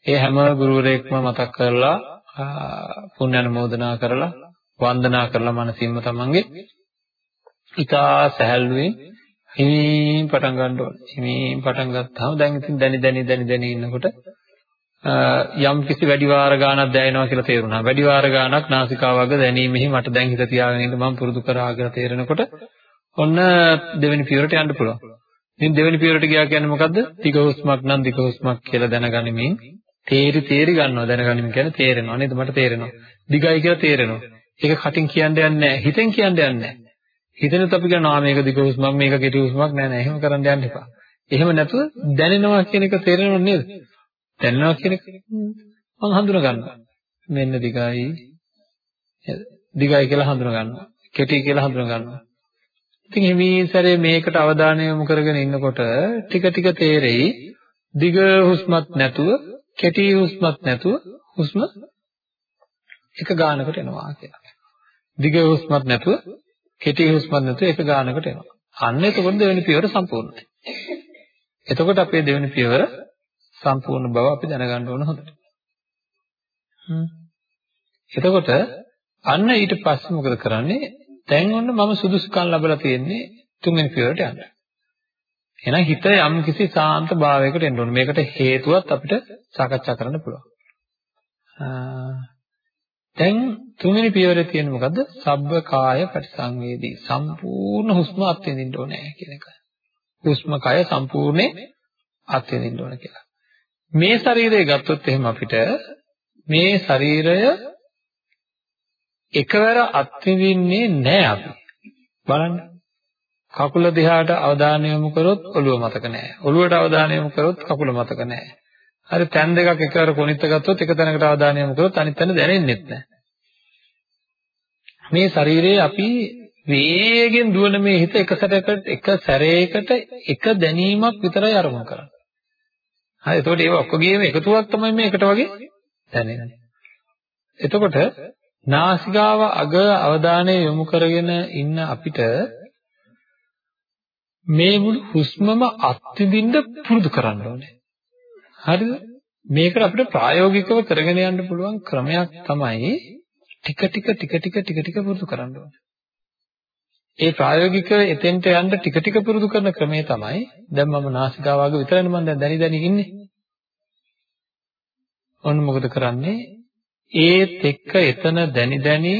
ඒ හැම ගුරුවරයෙක්ම මතක් කරලා පුණ්‍ය අනුමෝදනා කරලා වන්දනා කරලා මනසින්ම තමන්ගේ ඉතා සැහැල්ලුවෙන් හිමින් පටන් ගන්න ඕනේ. හිමින් පටන් ගත්තාම දැන් ඉතින් දැනි දැනි දැනි දැනි ඉන්නකොට යම් කිසි වැඩි වාර ගාණක් දැනෙනවා කියලා තේරුණා. වැඩි වාර ගාණක් නාසිකාවග දැනීමෙහි මට දැන් හිත තියාගෙන ඉන්න මම පුරුදු කරා කියලා තේරෙනකොට ඔන්න දෙවෙනි පියවරට යන්න පුළුවන්. ඉතින් දෙවෙනි පියවරට ගියා කියන්නේ මොකද්ද? දිග හුස්මක් නම් දිග හුස්මක් කියලා දැනගනිමින් තේරි තේරි ගන්නවා දැනගනිමින් කියන්නේ තේරෙනවා නේද? මට තේරෙනවා. දිගයි කියලා තේරෙනවා. ඒක කටින් කියන්න යන්නේ නැහැ. හිතෙන් කියන්න යන්නේ නැහැ. හිතෙනුත් අපි කියනවා මේක දිග හුස්මක් මේක කෙටි හුස්මක් නෑ නෑ. එහෙම කරන්න යන්න එපා. එහෙම නැතුව දැනෙනවා කියන එක තේරෙනව නේද? දැනෙනවා කියන එක මම හඳුනා ගන්නවා. මෙන්න දිගයි. දිගයි කියලා හඳුනා ගන්නවා. කෙටි කියලා හඳුනා ගන්නවා. ඉතින් හිමින් සැරේ මේකට අවධානය යොමු කරගෙන ඉන්නකොට ටික ටික තේරෙයි දිග හුස්මත් නැතුව කෙටි හුස්මත් නැතුව හුස්ම එක ගානකට එනවා කියලා. දිග හුස්මත් නැතුව කෙටි හුස්මත් නැතුව එක ගානකට එනවා. අන්න එතකොට දෙවෙනි පියවර සම්පූර්ණයි. එතකොට අපේ දෙවෙනි පියවර සම්පූර්ණ බව අපි දැනගන්න ඕන හොඳට. එතකොට අන්න ඊට පස්සේ මොකද කරන්නේ? දැන් ඔන්න මම සුදුසුකම් ලැබලා තියෙන්නේ තුන්වෙනි පියවරට යන්න. එහෙනම් හිත යම් කිසි සාන්ත භාවයකට එන්න ඕනේ. මේකට හේතුවත් අපිට සාකච්ඡා කරන්න පුළුවන්. දැන් තුන්වෙනි පියවරේ තියෙන මොකද්ද? සබ්බ කාය පරිසංවේදී. සම්පූර්ණ හුස්ම අත්විඳින්න ඕනේ කියන එක. හුස්ම කය සම්පූර්ණයෙන් අත්විඳින්න ඕනේ කියලා. මේ ශරීරය ගත්තොත් එහෙම අපිට මේ ශරීරය එකවර අත්විඳින්නේ නැහැ අපි. බලන්න. කකුල දිහාට අවධානය යොමු කරොත් ඔළුව මතක නැහැ. ඔළුවට අවධානය යොමු කරොත් කකුල මතක නැහැ. හරි තැන් දෙකක් එකවර කොනිට ගත්තොත් එක තැනකට අවධානය යොමු කරොත් අනිත් තැන දැනෙන්නේ නැහැ. මේ ශරීරයේ අපි වේගෙන් දුවන මේ හිත එක සැරයකට එක සැරයකට එක දැනීමක් විතරයි අරමුණු කරන්නේ. හරි එතකොට ඒව ඔක්කොගේම එකතුවක් තමයි මේ එකට වගේ දැනෙන්නේ. එතකොට නාසිකාව අග අවධානය යොමු කරගෙන ඉන්න අපිට මේ මුළු හුස්මම අත්විඳින්න පුරුදු කරන්න ඕනේ. හරිද? මේකට අපිට ප්‍රායෝගිකව කරගෙන යන්න පුළුවන් ක්‍රමයක් තමයි ටික ටික ටික ටික ටික ටික පුරුදු කරන්න ඕනේ. ඒ ප්‍රායෝගිකව එතෙන්ට යන්න ටික ටික පුරුදු කරන ක්‍රමය තමයි දැන් මම නාසිකාවාග විතරනේ මම දැන් දැනි දැනි ඉන්නේ. ඔන්න මොකද කරන්නේ? ඒත් එක්ක එතන දැනි දැනි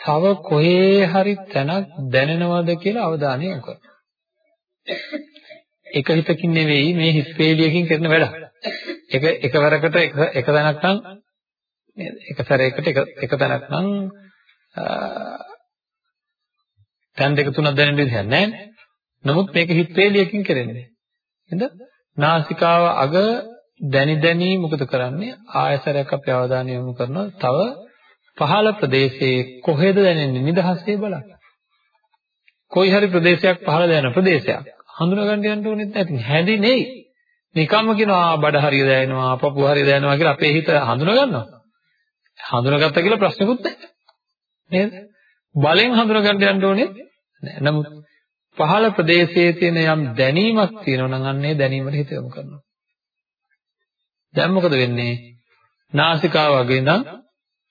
තව කොහේ හරි තැනක් දැනෙනවද කියලා අවධානය යොමු කරනවා. එක හිතකින් නෙවෙයි මේ හිස් වේලියකින් කරන වැඩ. එක එකවරකට එක එක තැනක් නම් එක සැරයකට එක එක තැනක් නම් තැන් දෙක තුනක් දැනෙන්න විදිහක් නැහැ. නමුත් මේක හිස් වේලියකින් කරන්නේ. නේද? නාසිකාව අග දැනි දැනි මොකද කරන්නේ? ආයසරයක් අපි අවධානය යොමු කරනවා. තව පහළ ප්‍රදේශයේ කොහෙද දැනෙන්නේ? නිදහසේ බලන්න. කොයි හරි ප්‍රදේශයක් පහළ දැනෙන ප්‍රදේශයක්. හඳුනා ගන්න යන්න ඕනෙත් නැති. හැදි නෙයි. නිකම්ම කියනවා බඩ හරිය දැනෙනවා, පපුව හරිය දැනෙනවා කියලා අපේ හිත හඳුනා ගන්නවා. හඳුනාගත්තා කියලා ප්‍රශ්නකුත් නැහැ. නේද? බලෙන් හඳුනා ගන්න යන්න ඕනේ නැහැ. නමුත් පහළ ප්‍රදේශයේ තියෙන යම් දැනීමක් තියෙනවා නම් අන්නේ දැනීමට හිත යොමු කරනවා. දැන් මොකද වෙන්නේ? නාසිකාව වගේ ඉඳන්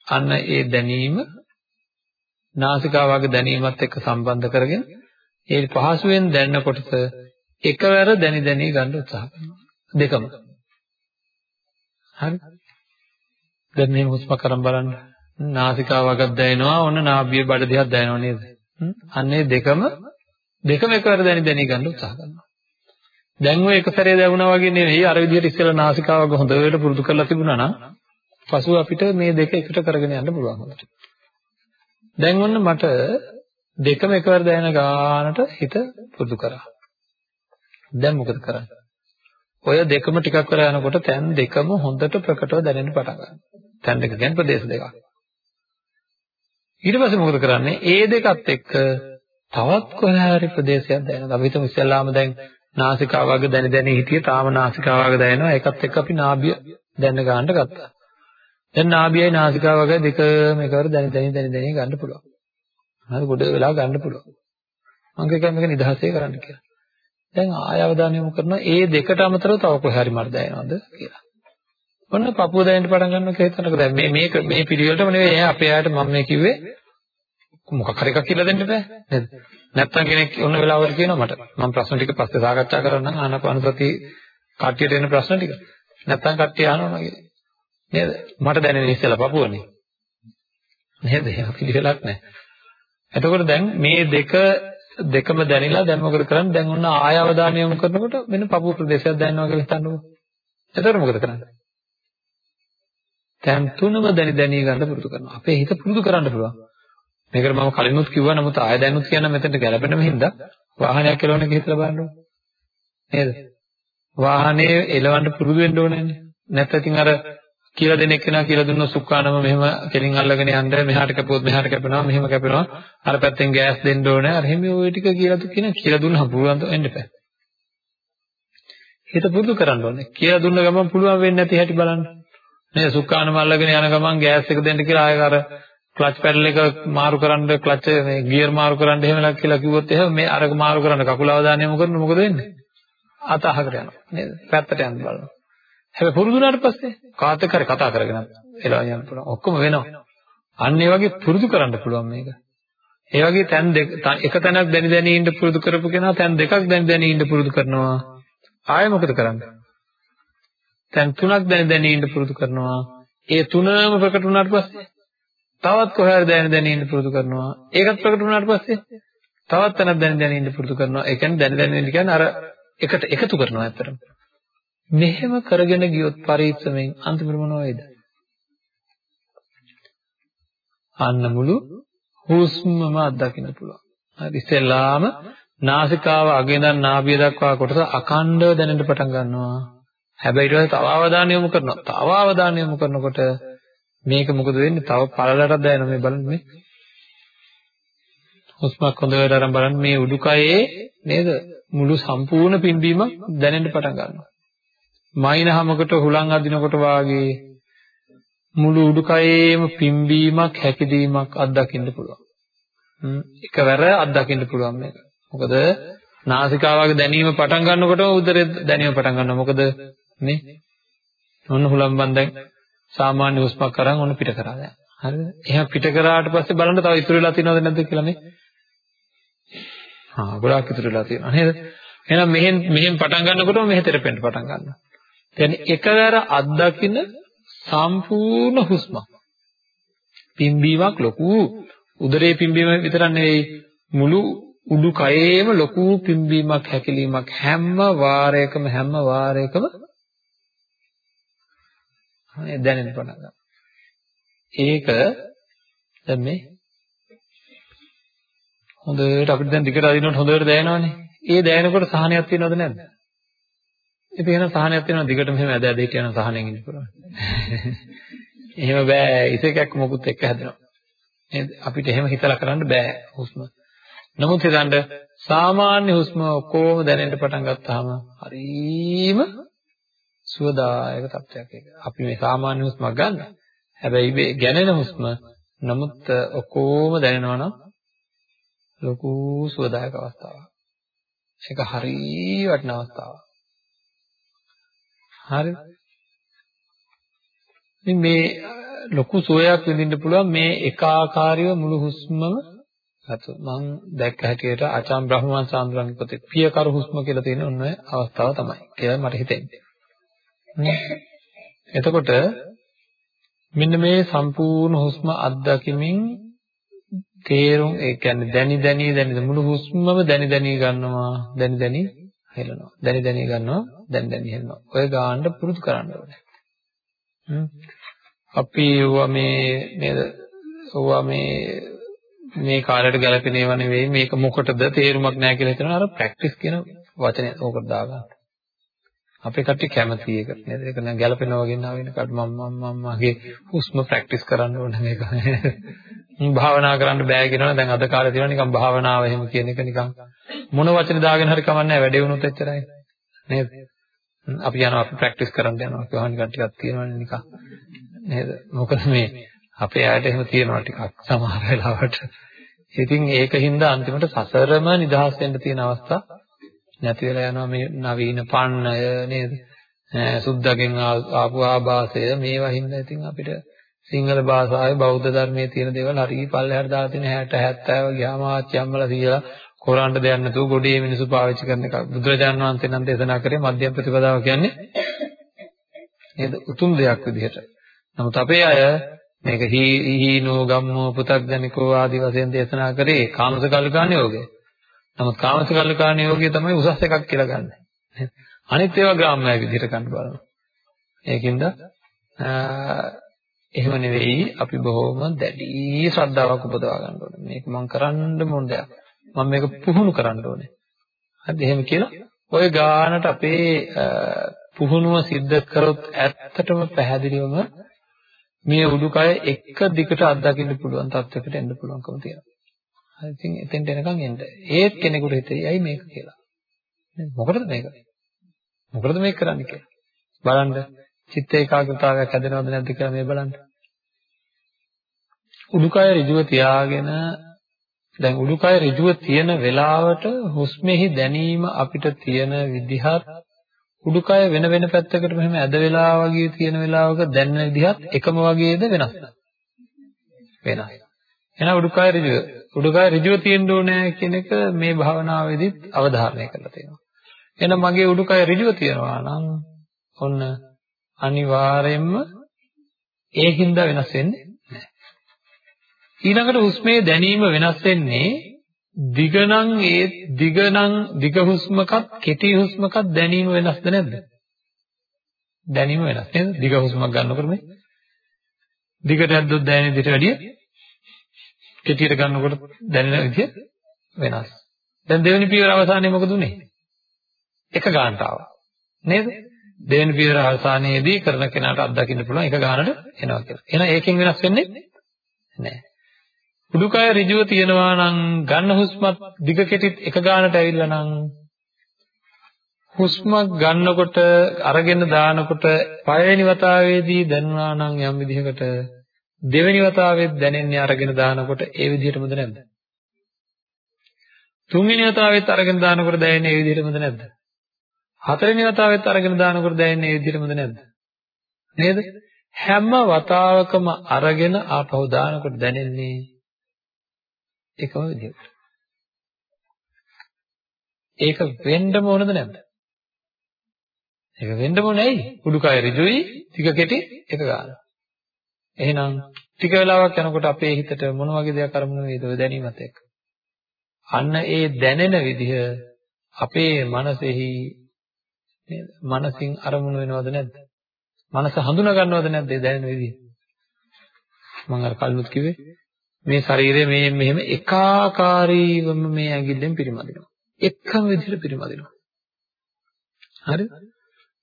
අන්න ඒ දැනීම නාසිකාව වගේ දැනීමත් එක්ක සම්බන්ධ කරගෙන ඒ පහසුවෙන් දැනන කොටස එකවර දැනි දැනි ගන්න උත්සාහ කරනවා. දෙකම. හරි. දැන් මේ හුස්ම කරන් බලන්න. නාසිකාව වගක් දැනෙනවා, ඔන්න නාභිය බඩ දිහා දැනෙනව නේද? අන්නේ දෙකම දෙකම එකවර දැනි දැනි ගන්න උත්සාහ කරනවා. දැන් ඔය එක සැරේ දැවුනා වගේ නෙවෙයි අර විදිහට ඉස්සෙල්ලා නාසිකාව හොඳට පුරුදු කරලා තිබුණා නම් පසුව අපිට මේ දෙක එකට කරගෙන යන්න පුළුවන් හොඳට. දැන් ඔන්න මට දෙකම එකවර දැනෙන ගානට හිත පුරුදු කරා. දැන් මොකද කරන්නේ? ඔය දෙකම ටිකක් වෙලා යනකොට තැන් දෙකම හොඳට ප්‍රකටව දැනෙන්න පටන් ගන්නවා. තැන් දෙක කියන්නේ ප්‍රදේශ දෙකක්. ඊට පස්සේ මොකද කරන්නේ? ඒ දෙකත් එක්ක තවත් කොහේ හරි ප්‍රදේශයක් දැනෙනවා. අපි හිතමු ඉස්සෙල්ලාම දැන් නාසිකාවග දැන දැන හිටියේ තාම නාසිකාවග දැනෙනවා. ඒකත් එක්ක අපි නාභිය දැනන ගන්නට ගත්තා. දැන් නාභියයි නාසිකාවග දෙකම එකවර දැන දැන දැන දැන ගන්න පුළුවන්. හරි ගොඩ වෙලා ගන්න පුළුවන්. මම කියන්නේ මේක නිදහසේ කරන්න කියලා. දැන් ආය අවධානය යොමු කරනවා ඒ දෙකට අමතරව තව කොහේ හරි මට දැනෙනවද කියලා. ඔන්න පපුව දැනෙන්න පටන් ගන්නවා කියලා හිතනකො දැන් මේ මේක මේ පිළිවෙලටම නෙවෙයි අපේ ආයත මම මේ කිව්වේ මොකක් හරි එකක් කියලා දෙන්න බෑ නේද? නැත්තම් කෙනෙක් ඔන්න වෙලාවකට කියනවා මට මම ප්‍රශ්න ටික පස්සේ සාකච්ඡා කරන්නම් ආනපාන සති කට්ටියට එන ප්‍රශ්න ටික. නැත්තම් කට්ටිය අහනවා මගේ. නේද? මට දැනෙන ඉස්සෙල්ලා පපුවනේ. නේද? එහෙම පිළිවෙලක් නැහැ. එතකොට දැන් මේ දෙක දෙකම දැනිලා දැන් මොකද කරන්නේ? දැන් ඔන්න ආය අවධානය යොමු කරනකොට මෙන්න පපුව ප්‍රදේශයක් දැනෙනවා කියලා හිතන්නකෝ. එතකොට මොකද කරන්නේ? දැන් තුනම දැනි දැනි ගන්න පුරුදු කරනවා. අපේ හිත පුරුදු කරන්න පුළුවන්. මේකට මම කලිනුත් කිව්වා නමුත් ආය දැනුත් කියන මෙතනට ගැලපෙනම හින්දා වාහනයක් එලවන්න කියලා බලන්න ඕනේ. නේද? වාහනේ එලවන්න පුරුදු වෙන්න ඕනේ නැත්නම් ඉතින් අර කියලා දෙන එක්කෙනා කියලා දුන්නොත් සුක්කානම මෙහෙම කෙලින් අල්ලගෙන යන්න මෙහාට කැපුවොත් මෙහාට කැපෙනවා මෙහෙම කැපෙනවා. අර පැත්තෙන් ගෑස් දෙන්න ඕනේ. අර එහෙම ওই ටික කියලා දුක් කියන කියලා දුන්නා පුළුවන් වෙන්න බෑ. හිත පුරුදු කරන්න ඕනේ. කියලා දුන්න ගමන් පුළුවන් වෙන්නේ නැති හැටි බලන්න. නේද? සුක්කානම අල්ලගෙන යන ගමන් ගෑස් එක දෙන්න කියලා ආයෙ අර ක්ලච් පැඩල් එක මාරු කරන්න ක්ලච් මේ ගියර් මාරු කරන්න එහෙම ලක් කියලා කිව්වොත් එහෙම මේ අරක මාරු කරන්න කකුල අවධානය යොමු කරන මොකද වෙන්නේ? අත අහකට යනවා නේද? පැත්තට යන්න බලනවා. හැබැයි පුරුදු වුණාට පස්සේ කාත් එක්ක හරි කතා කරගෙන එලා යන්න පුළුවන්. ඔක්කොම වෙනවා. අන්න ඒ වගේ පුරුදු කරන්න පුළුවන් මේක. ඒ වගේ තැන් දෙක එක තැනක් දැනි දැනි ඉන්න පුරුදු කරපු කෙනා තැන් දෙකක් දැනි දැනි ඉන්න පුරුදු කරනවා. ආයෙ මොකද කරන්නේ? තැන් තුනක් දැනි දැනි ඉන්න පුරුදු කරනවා. ඒ තුනම ප්‍රකට වුණාට පස්සේ තවත් කොහේ දැන දැන ඉන්න පුරුදු කරනවා. ඒකත් ප්‍රකට වුණාට පස්සේ තවත් තැනක් දැන දැන ඉන්න පුරුදු කරනවා. ඒ කියන්නේ දැන දැන ඉන්න කියන්නේ අර එකට එකතු කරනවා ඇත්තටම. මෙහෙම කරගෙන ගියොත් පරිස්සමෙන් අන්තිමට මොනව වෙයිද? අන්න මුළු හුස්මම අත්දකින්න පුළුවන්. හරි ඉස්සෙල්ලාම නාසිකාව අගින්දන් නාභිය දක්වා කොටස අකණ්ඩව දැනෙන්න පටන් ගන්නවා. හැබැයි ඊට පස්සේ තව අවධානය යොමු කරනවා. තව අවධානය යොමු කරනකොට මේක මොකද වෙන්නේ? තව පළලට දැනෙන මේ බලන්න මේ. හුස්මක් හොඳට අරන් බලන්න මේ උඩුකයේ නේද? මුළු සම්පූර්ණ පිම්බීමක් දැනෙන්න පටන් ගන්නවා. මයින්හමකට හුලං අදිනකොට වාගේ මුළු උඩුකයේම පිම්බීමක් හැකිදීමක් අත්දකින්න පුළුවන්. එකවර අත්දකින්න පුළුවන් මේක. මොකද නාසිකාවගේ දැනීම පටන් ගන්නකොටම උදරේ දැනීම පටන් ගන්නවා. මොකද මේ ඔන්න හුලම් බන්දෙන් සාමාන්‍ය හුස්මක් අරන් ඔන්න පිට කරා දැන්. හරිද? එහෙනම් පිට කරාට පස්සේ බලන්න තව ඉතුරු වෙලා තියෙනවද නැද්ද කියලා මේ. හා ගොඩාක් ඉතුරු වෙලා තියෙනවා නේද? එහෙනම් මෙහෙන් මෙහෙන් පටන් ගන්නකොටම මෙහෙ තෙරපෙන්න පටන් ගන්නවා. කියන්නේ එකවර අත්දකින්න සම්පූර්ණ හුස්මක්. පිම්බීමක් ලොකු උදරයේ පිම්බීම විතරක් නෙවෙයි මුළු උඩුකයේම ලොකු පිම්බීමක් හැකිලීමක් හැම වාරයකම හැම වාරයකම දැනෙන්න පටන් ගන්නවා. ඒක දැන් මේ හොඳට අපිට දැන් දිගට අදිනකොට හොඳට දැනෙනවනේ. ඒ දැනෙනකොට සහනයක් තියෙනවද නැද්ද? ඉතින් එහෙනම් සහනයක් තියෙනවා දිගට මෙහෙම ඇද ඇද හිටියනම් සහනෙන් ඉන්න පුළුවන්. එහෙම බෑ ඉසේකක් මොකුත් එක්ක හැදෙනවා. නේද? අපිට එහෙම හිතලා කරන්න බෑ හුස්ම. නමුත් හිතන්න සාමාන්‍ය හුස්ම ඔක්කොම දැනෙන්න පටන් ගත්තාම හරීම සුවදායක තත්ත්වයක් ඒක. අපි මේ සාමාන්‍ය හුස්මක් ගන්න. හැබැයි මේ ගැනෙන හුස්ම නමුත් ඔක්කොම දැනෙනවා නම් ලොකු සුවදායක අවස්ථාවක්. ඒක හරිය වටින අවස්ථාවක්. හරිද? ඉතින් මේ ලොකු සෝයක් විඳින්න පුළුවන් මේ එක ආකාරයව මුළු හුස්මම ගත්තොත් මම දැක්ක හැටියට ආචාම් බ්‍රහ්මවංශ ආන්දරන්ගේ පොතේ පියකර හුස්ම කියලා තියෙන ඔන්න ඔය අවස්ථාව තමයි කියලා මට හිතෙන්නේ. එතකොට මෙන්න මේ සම්පූර්ණ හුස්ම අත්දැකීමින් තේරුම් ඒ කියන්නේ දැනි දැනි දැනි මුළු හුස්මම දැනි දැනි ගන්නවා දැනි දැනි හෙලනවා දැනි දැනි ගන්නවා දැනි දැනි හෙලනවා ඔය ගාන්න පුරුදු කරන්න ඕනේ. අපි ඒවා මේ නේද? ඒවා මේ මේ කාලයට ගැලපෙන ඒවා නෙවෙයි මේක මොකටද? තේරුමක් නැහැ කියලා හිතනවා. අර ප්‍රැක්ටිස් කියන වචනේ ඕකට දාගන්න. අපේ කට්ටිය කැමති ඒකට නේද? ඒක නම් ගැලපෙනවා වගේ නා වෙන කට මම මම මම මගේ හුස්ම ප්‍රැක්ටිස් කරන්න ඕනේ මේක. භාවනා කරන්න බෑ කියනවා දැන් අද කාලේ තියෙනවා නිකන් භාවනාව එහෙම කියන එක නිකන් මොන වචනේ දාගෙන හරි කමන්නේ වැඩේ වුණොත් එච්චරයි. නේද? අපි යනවා අපි ප්‍රැක්ටිස් කරන්න යනවා කියලා නිකන් ටිකක් තියෙනවනේ නිකන්. නේද? මොකද මේ අපේ අයට එහෙම තියෙනවා ටිකක් සමහර වෙලාවට. ඉතින් ඒකින්ද අන්තිමට සසරම නිදහස් වෙන්න තියෙන අවස්ථා නැති වෙලා යනවා මේ නවීන පන්නය නේද? සුද්ධගෙන් ආපු ආభాසය මේවා හින්දා ඉතින් අපිට සිංහල භාෂාවේ බෞද්ධ ධර්මයේ තියෙන දේවල් හරිය පල්ලෙහාට දාලා තියෙන 60 70 ගියාම ආච්චිම්මලා කියලා කොරන්න දෙයක් නැතුව ගොඩේ මිනිස්සු පාවිච්චි කරන එක බුදුරජාණන් වහන්සේ නම් දේශනා කරේ මධ්‍යම ප්‍රතිපදාව කියන්නේ නේද උතුම් දෙයක් විදිහට. නමුත් අපේ අය මේක හීනෝ ගම්මෝ පු탁ජනිකෝ ආදී වශයෙන් දේශනා කරේ කාමසකල්ලිකාණ යෝගය. නමුත් කාමසකල්ලිකාණ යෝගය තමයි උසස් එකක් කියලා ගන්න. අනිත් ඒවා ග්‍රාම්‍යයි විදිහට ගන්න බලනවා. ඒකින්ද එහෙම නෙවෙයි අපි බොහොම දැඩි ශ්‍රද්ධාවක් උපදවා ගන්න ඕනේ. මේක මම කරන්න මොන දෙයක්. මම මේක පුහුණු කරන්න ඕනේ. හරිද? එහෙම කියලා ඔය ගානට අපේ පුහුණුව සිද්ධ කරොත් ඇත්තටම පැහැදිලිවම මේ උඩුකය එක දිගට අත්දකින්න පුළුවන් තත්යකට එන්න පුළුවන්කම තියෙනවා. හරි ඉතින් එතෙන්ට එනකන් එන්න. ඒත් කෙනෙකුට හිතේ ඇයි මේක කියලා. මොකටද මේක? මොකටද මේක කරන්නේ කියලා. බලන්න චිත්ත ඒකාග්‍රතාවයක් හැදෙනවද නැද්ද කියලා මේ බලන්න. උඩුකය ඍජුව තියාගෙන දැන් උඩුකය ඍජුව තියෙන වෙලාවට හුස්මෙහි දැනීම අපිට තියෙන විදිහත් උඩුකය වෙන වෙන පැත්තකට මෙහෙම ඇද වෙලා වගේ තියෙන වෙලාවක දැනෙන විදිහත් එකම වගේද වෙනස්ද? වෙනස්. එහෙනම් උඩුකය ඍජුව උඩුකය ඍජුව තියෙන්න ඕනේ කියන එක මේ භාවනාවේදීත් අවධාරණය කරලා තියෙනවා. එහෙනම් මගේ උඩුකය ඍජුව තියනවා නම් ඔන්න අනිවාර්යයෙන්ම ඒ හින්දා වෙනස් වෙන්නේ නැහැ. ඊළඟට හුස්මේ දැනීම වෙනස් වෙන්නේ දිගනම් ඒ දිගනම් දිග හුස්මකත් කෙටි හුස්මකත් දැනීම වෙනස්ද නැද්ද? දැනීම වෙනස් නේද? දිග හුස්මක් ගන්නකොට මේ දිගට යද්දොත් දැනෙන විදිහට වැඩිය කෙටියට ගන්නකොට දැනෙන විදිය වෙනස්. දැන් දෙවෙනි පියවර අවසානයේ මොකද උනේ? එක ගන්නට ආවා. නේද? දෙවෙනි පියවර අවසානයේදී කරන කෙනාට අත්දකින්න පුළුවන් එක ගානට එනවා කියලා. එහෙනම් ඒකෙන් වෙනස් වෙන්නේ නැහැ. උඩුකය ඍජුව තියනවා නම් ගන්න හුස්මත් දිග කෙටිත් එක ගානට ඇවිල්ලා නම් හුස්මක් ගන්නකොට අරගෙන දානකොට පළවෙනි වතාවේදී දැනුණා නම් යම් විදිහකට දෙවෙනි වතාවෙත් දැනෙන්නේ අරගෙන දානකොට ඒ විදිහටමද නැද්ද? තුන්වෙනි වතාවෙත් අරගෙන දානකොට දැනෙන්නේ ඒ විදිහටමද නැද්ද? හතරවෙනි වතාවෙත් අරගෙන දානකොට දැනෙන්නේ ඒ විදිහටමද නැද්ද? නේද? හැම වතාවකම අරගෙන ආපහු දානකොට දැනෙන්නේ එකම විදිහට. ඒක වෙන්නම ඕනද නැද්ද? ඒක වෙන්න ඕනේ ඇයි? උඩුකය ඍජුයි, ටික කෙටි එක ගන්න. එහෙනම් ටික වෙලාවක් යනකොට අපේ හිතට මොන වගේ දෙයක් අරමුණු වේද ඔය දැනීමත් එක්ක. අන්න ඒ දැනෙන විදිහ අපේ මනසෙහි නේද? මනසින් අරමුණු වෙනවද නැද්ද? මනස හඳුනා ගන්නවද නැද්ද ඒ දැනෙන විදිහ? මම අර කලිනුත් කිව්වේ මේ ශරීරය මේ මෙහෙම එකාකාරීවම මේ ඇඟිල්ලෙන් පිරිමදිනවා. එකම විදිහට පිරිමදිනවා. හරිද?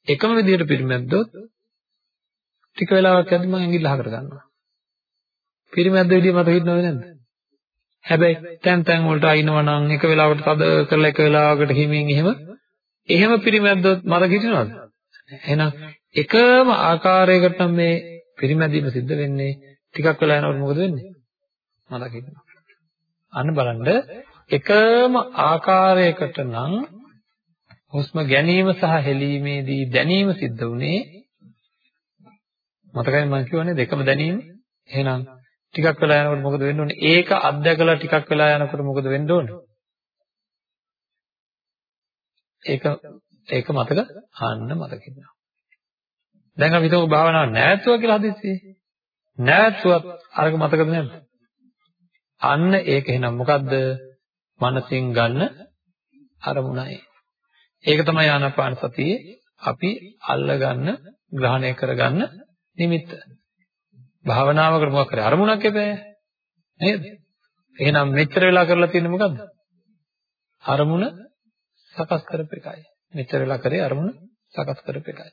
එකම විදිහට පිරිමැද්දොත් ටික වෙලාවක් යද්දි මම ඇඟිල්ල අහකට ගන්නවා. පිරිමැද්ද විදිය මට හිතනවද නැද්ද? හැබැයි තැන් තැන් වලට අයින්නවා නම් එක වෙලාවකට තද කරලා එක වෙලාවකට හිමින් එහෙම එහෙම පිරිමැද්දොත් මට හිතනවද? එහෙනම් එකම ආකාරයකට මේ පිරිමැදීම සිද්ධ වෙන්නේ ටිකක් වෙලා යනකොට මොකද වෙන්නේ? මට හිතෙනවා. අන්න බලන්න එකම ආකාරයකට නම් හුස්ම ගැනීම සහ හෙලීමේදී දැනීම සිද්ධ වුණේ මතකයි මම කියවනේ දෙකම දැනීම. එහෙනම් ටිකක් වෙලා යනකොට මොකද වෙන්න ඕනේ? ඒක අත්දැකලා ටිකක් වෙලා යනකොට මොකද වෙන්න ඕනේ? ඒක ඒක මතක ආන්න මතක ඉන්නවා. දැන් අපි හිතමු භාවනාව නැවතුවා කියලා හදිස්සියේ. නැවතුවත් අරක මතකද නැද්ද? අන්න ඒක එහෙනම් මොකද්ද? මනසින් ගන්න අරමුණයි. ඒක තමයි ආනාපාන සතියේ අපි අල්ලගන්න ග්‍රහණය කරගන්න නිමිත්ත. භාවනාවකට මොකක් කරේ අරමුණක් එපෑ නේද? එහෙනම් මෙච්චර වෙලා කරලා තියෙන්නේ මොකද්ද? අරමුණ සකස් කරප එකයි. මෙච්චර වෙලා කරේ අරමුණ සකස් කරප එකයි.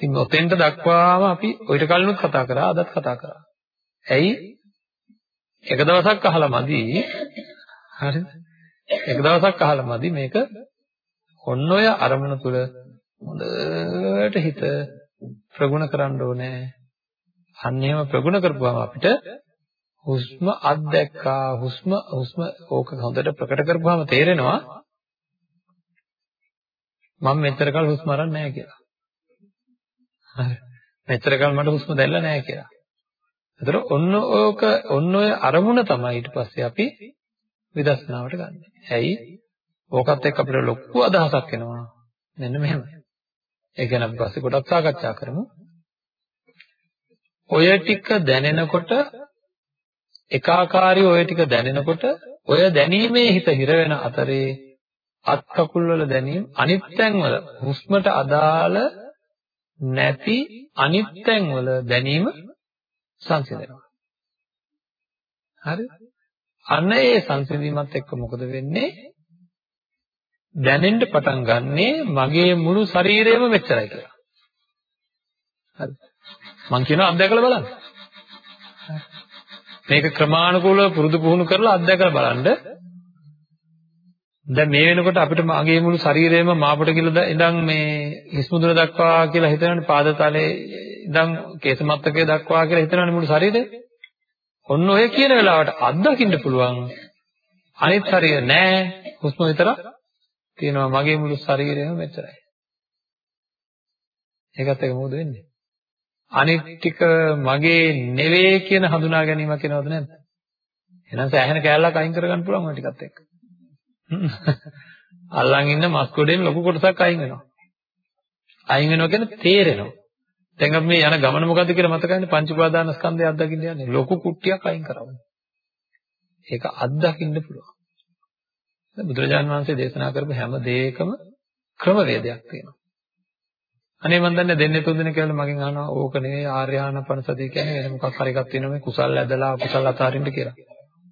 ඉතින් ඔතෙන්ට දක්වාම අපි ඔයිට කලිනුත් කතා කරා අදත් කතා කරා. ඇයි? එක දවසක් අහලා මදි. හරිද? එක දවසක් අහලා මදි මේක ඔන්න ඔය අරමුණ තුල හොඳට හිත ප්‍රගුණ කරන්න ඕනේ. අන්න එහෙම ප්‍රගුණ කරපුවාම අපිට හුස්ම අත්දැක්කා හුස්ම හුස්ම ඕක හොඳට ප්‍රකට කරපුවාම තේරෙනවා මම මෙච්චර කල් හුස්ම අරන් නැහැ කියලා. හරි. මෙච්චර කල් මට හුස්ම දැල්ලා නැහැ කියලා. ඒතර ඔන්න ඕක ඔන්න ඔය අරමුණ තමයි ඊට පස්සේ අපි විදර්ශනාවට ගන්න. ඇයි? ඕකත් එක්ක අපිට ලොකු අදහසක් එනවා. මෙන්න මෙහෙම. ඒ ගැන අපි පස්සේ කොටස් සාකච්ඡා කරමු. ඔය ටික දැනෙනකොට එකාකාරී ඔය ටික දැනෙනකොට ඔය දැනීමේ හිත හිර වෙන අතරේ අත් කකුල් වල දැනීම අනිත් තැන්වල හුස්මට අදාළ නැති අනිත් තැන්වල දැනීම සංසිඳනවා. හරි? අන්න ඒ සංසිඳීමත් එක්ක මොකද වෙන්නේ? දැනෙන්න පටන් ගන්නේ මගේ මුළු ශරීරයම මෙච්චරයි කියලා. හරි. මං කියනවා අත්දැකලා බලන්න. මේක ක්‍රමානුකූලව පුරුදු පුහුණු කරලා අත්දැකලා බලන්න. දැන් මේ වෙනකොට අපිට මගේ මුළු ශරීරයම මාපට කියලා ඉඳන් මේ හිස් මුදුන දක්වා කියලා හිතනවනේ පාද තලයේ ඉඳන් කේස මත්තකයේ දක්වා කියලා හිතනවනේ මුළු ශරීරය. ඔන්න ඔය කියන වෙලාවට අත්දකින්න පුළුවන්. අනිත් ශරීර නෑ හුස්ම විතරක් තියෙනවා මගේ මුළු ශරීරයම මෙච්චරයි. ඒකත් එක මොකද වෙන්නේ? අනිත් ටික මගේ නෙවෙයි කියන හඳුනා ගැනීමක් එනවද නැද්ද? එහෙනම් සෑහෙන කෑල්ලක් අයින් කරගන්න පුළුවන් ඔය ටිකත් එක්ක. අල්ලන් ඉන්න මස් ගොඩෙන් ලොකු කොටසක් අයින් වෙනවා. අයින් වෙනවා කියන්නේ තේරෙනවා. දැන් අපි මේ යන ගමන මොකද්ද කියලා මතකයිනේ පංච උපාදාන ස්කන්ධය අත්දකින්න යන්නේ. ලොකු කුට්ටියක් අයින් කරනවා. ඒක අත්දකින්න පුළුවන්. බුදුරජාණන් වහන්සේ දේශනා කරපු හැම දෙයකම ක්‍රමවේදයක් තියෙනවා. අනේ මන් දන්නේ දෙන්නේ තුන් දෙනෙක් කියලා මගෙන් අහනවා ඕක නෙවෙයි ආර්යහානපන සතිය කියන්නේ වෙන මොකක් හරි එකක් තියෙනවා මේ කුසල් ඇදලා අකුසල් අතාරින්න කියලා.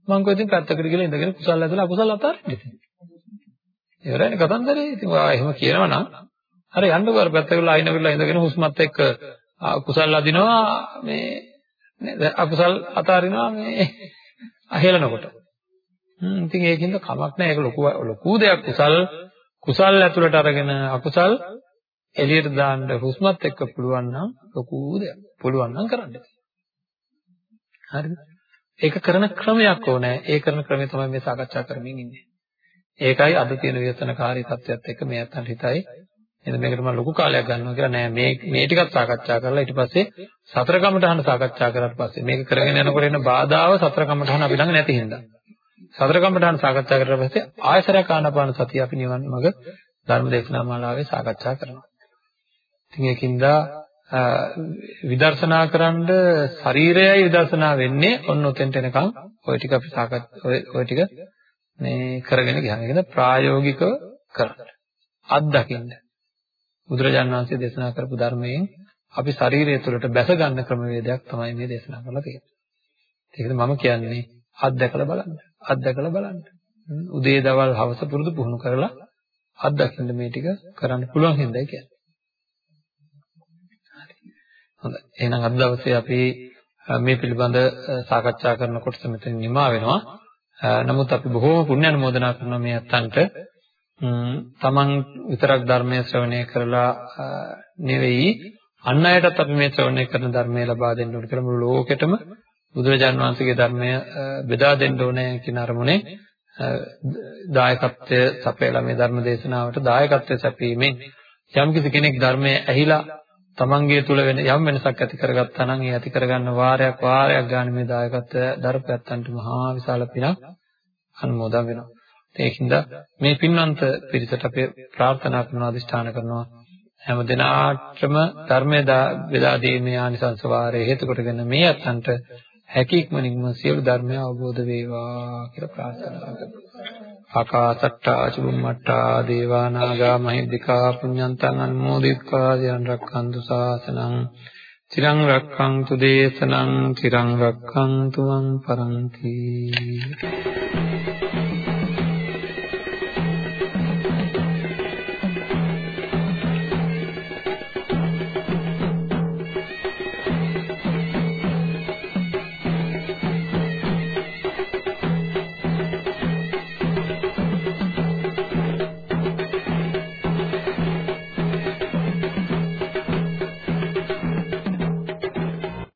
මං කිව්වා ඉතින් පැත්තකට ගිහලා ඉඳගෙන කුසල් ඇදලා අකුසල් අතාරින්න ඉතින්. ඉවරයිනේ කතන්දරේ. ඉතින් ඔයා එහෙම කියනවා නම් අර යන්නකෝ අර පැත්තකට අයින වෙලා ඉඳගෙන හුස්මත් එක්ක කුසල් අදිනවා මේ නේද අකුසල් අතාරිනවා මේ අහෙලනකොට. හ්ම් ඉතින් ඒකින්ද කමක් නැහැ ඒක ලොකු ලොකු දෙයක් කුසල් කුසල් ඇතුළට අරගෙන අකුසල් එළියට දාන්න හුස්මත් එක්ක පුළුවන් නම් ලොකු දෙයක්. පුළුවන් නම් කරන්න. හරිද? ඒක කරන ක්‍රමයක් ඕනේ. ඒ කරන ක්‍රමය තමයි මේ සාකච්ඡා කරමින් ඉන්නේ. ඒකයි අද තියෙන ව්‍යසනකාරී තත්ත්වයක් එක්ක මේ අතන් හිතයි එහෙනම් මේකට මම ලොකු කාලයක් ගන්නවා කියලා නෑ මේ මේ ටිකත් සාකච්ඡා කරලා ඊට පස්සේ සතර කමඨහන සාකච්ඡා කරලා පස්සේ මේක කරගෙන යනකොට එන බාධාව සතර කමඨහන අපි ළඟ නැති හින්දා සතර කමඨහන සාකච්ඡා කරලා පස්සේ ආයසරයක් ආනාපාන සතිය අපි නිවන් මඟ ධර්ම දේශනා මාලාවේ සාකච්ඡා කරනවා. ඉතින් ඒකින්ද විදර්ශනා කරන්ඩ ශරීරයයි විදර්ශනා වෙන්නේ ඔන්න ඔතෙන්ට එනකම් ওই ටික අපි සාකච්ඡා ඔය ටික මේ කරගෙන ගියාම ඒකද ප්‍රායෝගිකව කරන්න. අත්දකින්න. බුදුරජාණන් වහන්සේ දේශනා කරපු ධර්මයෙන් අපි ශරීරය තුළට බැස ගන්න ක්‍රමවේදයක් තමයි මේ දේශනා කරලා තියෙන්නේ. ඒකද මම කියන්නේ අත්දැකලා බලන්න. අත්දැකලා බලන්න. උදේ දවල් හවස පුරුදු පුහුණු කරලා අත්දකින්න මේ ටික කරන්න පුළුවන් හින්දායි කියන්නේ. හොඳයි. එහෙනම් අද දවසේ අපි මේ පිළිබඳ සාකච්ඡා කරන කොටස මෙතන නිමා වෙනවා. නමුත් අපි බොහෝම පුණ්‍ය අනුමෝදනා කරනවා මේ අත්තන්ට තමන් විතරක් ධර්මය ශ්‍රවණය කරලා නෙවෙයි අන් අයටත් අපි මේ ශ්‍රවණය කරන ධර්මය ලබා දෙන්න ඕන කියලා මුළු ලෝකෙටම බුදුරජාන් වහන්සේගේ ධර්මය බෙදා දෙන්න ඕනේ කියන අරමුණේ දායකත්වය සපයලා මේ ධර්ම දේශනාවට දායකත්වය සැපීමෙන් යම්කිසි කෙනෙක් ධර්මය ඇහිලා තමන්ගේ තුල වෙන යම් වෙනසක් ඇති කරගත්තා නම් ඒ ඇති කරගන්න වාරයක් වාරයක් ගන්න මේ දායකත්වය දරපැත්තන්ට මහා විශාල පිනක් අනුමෝදන් වෙනවා. ඒකින්ද මේ පින්වන්ත පිරිසට අපි ප්‍රාර්ථනා කරනවා අදිෂ්ඨාන කරනවා හැම දිනාටම ධර්මයේ බෙදා දීමේ ආනිසංස වාරයේ හේතු කොටගෙන මේ අතන්ට හැකියක්මනින්ම සියලු ධර්මය අවබෝධ වේවා කියලා ප්‍රාර්ථනා කරනවා. ආකාසට්ටා චුම්මට්ටා දේවා නාග මහිද්దికා පුඤ්ඤන්තං අනුමෝදිත්වා සිරන් රැක්කන්තු සාසනං තිරං රැක්කන්තු දේශනං තිරං රැක්කන්තු මං පරන්ති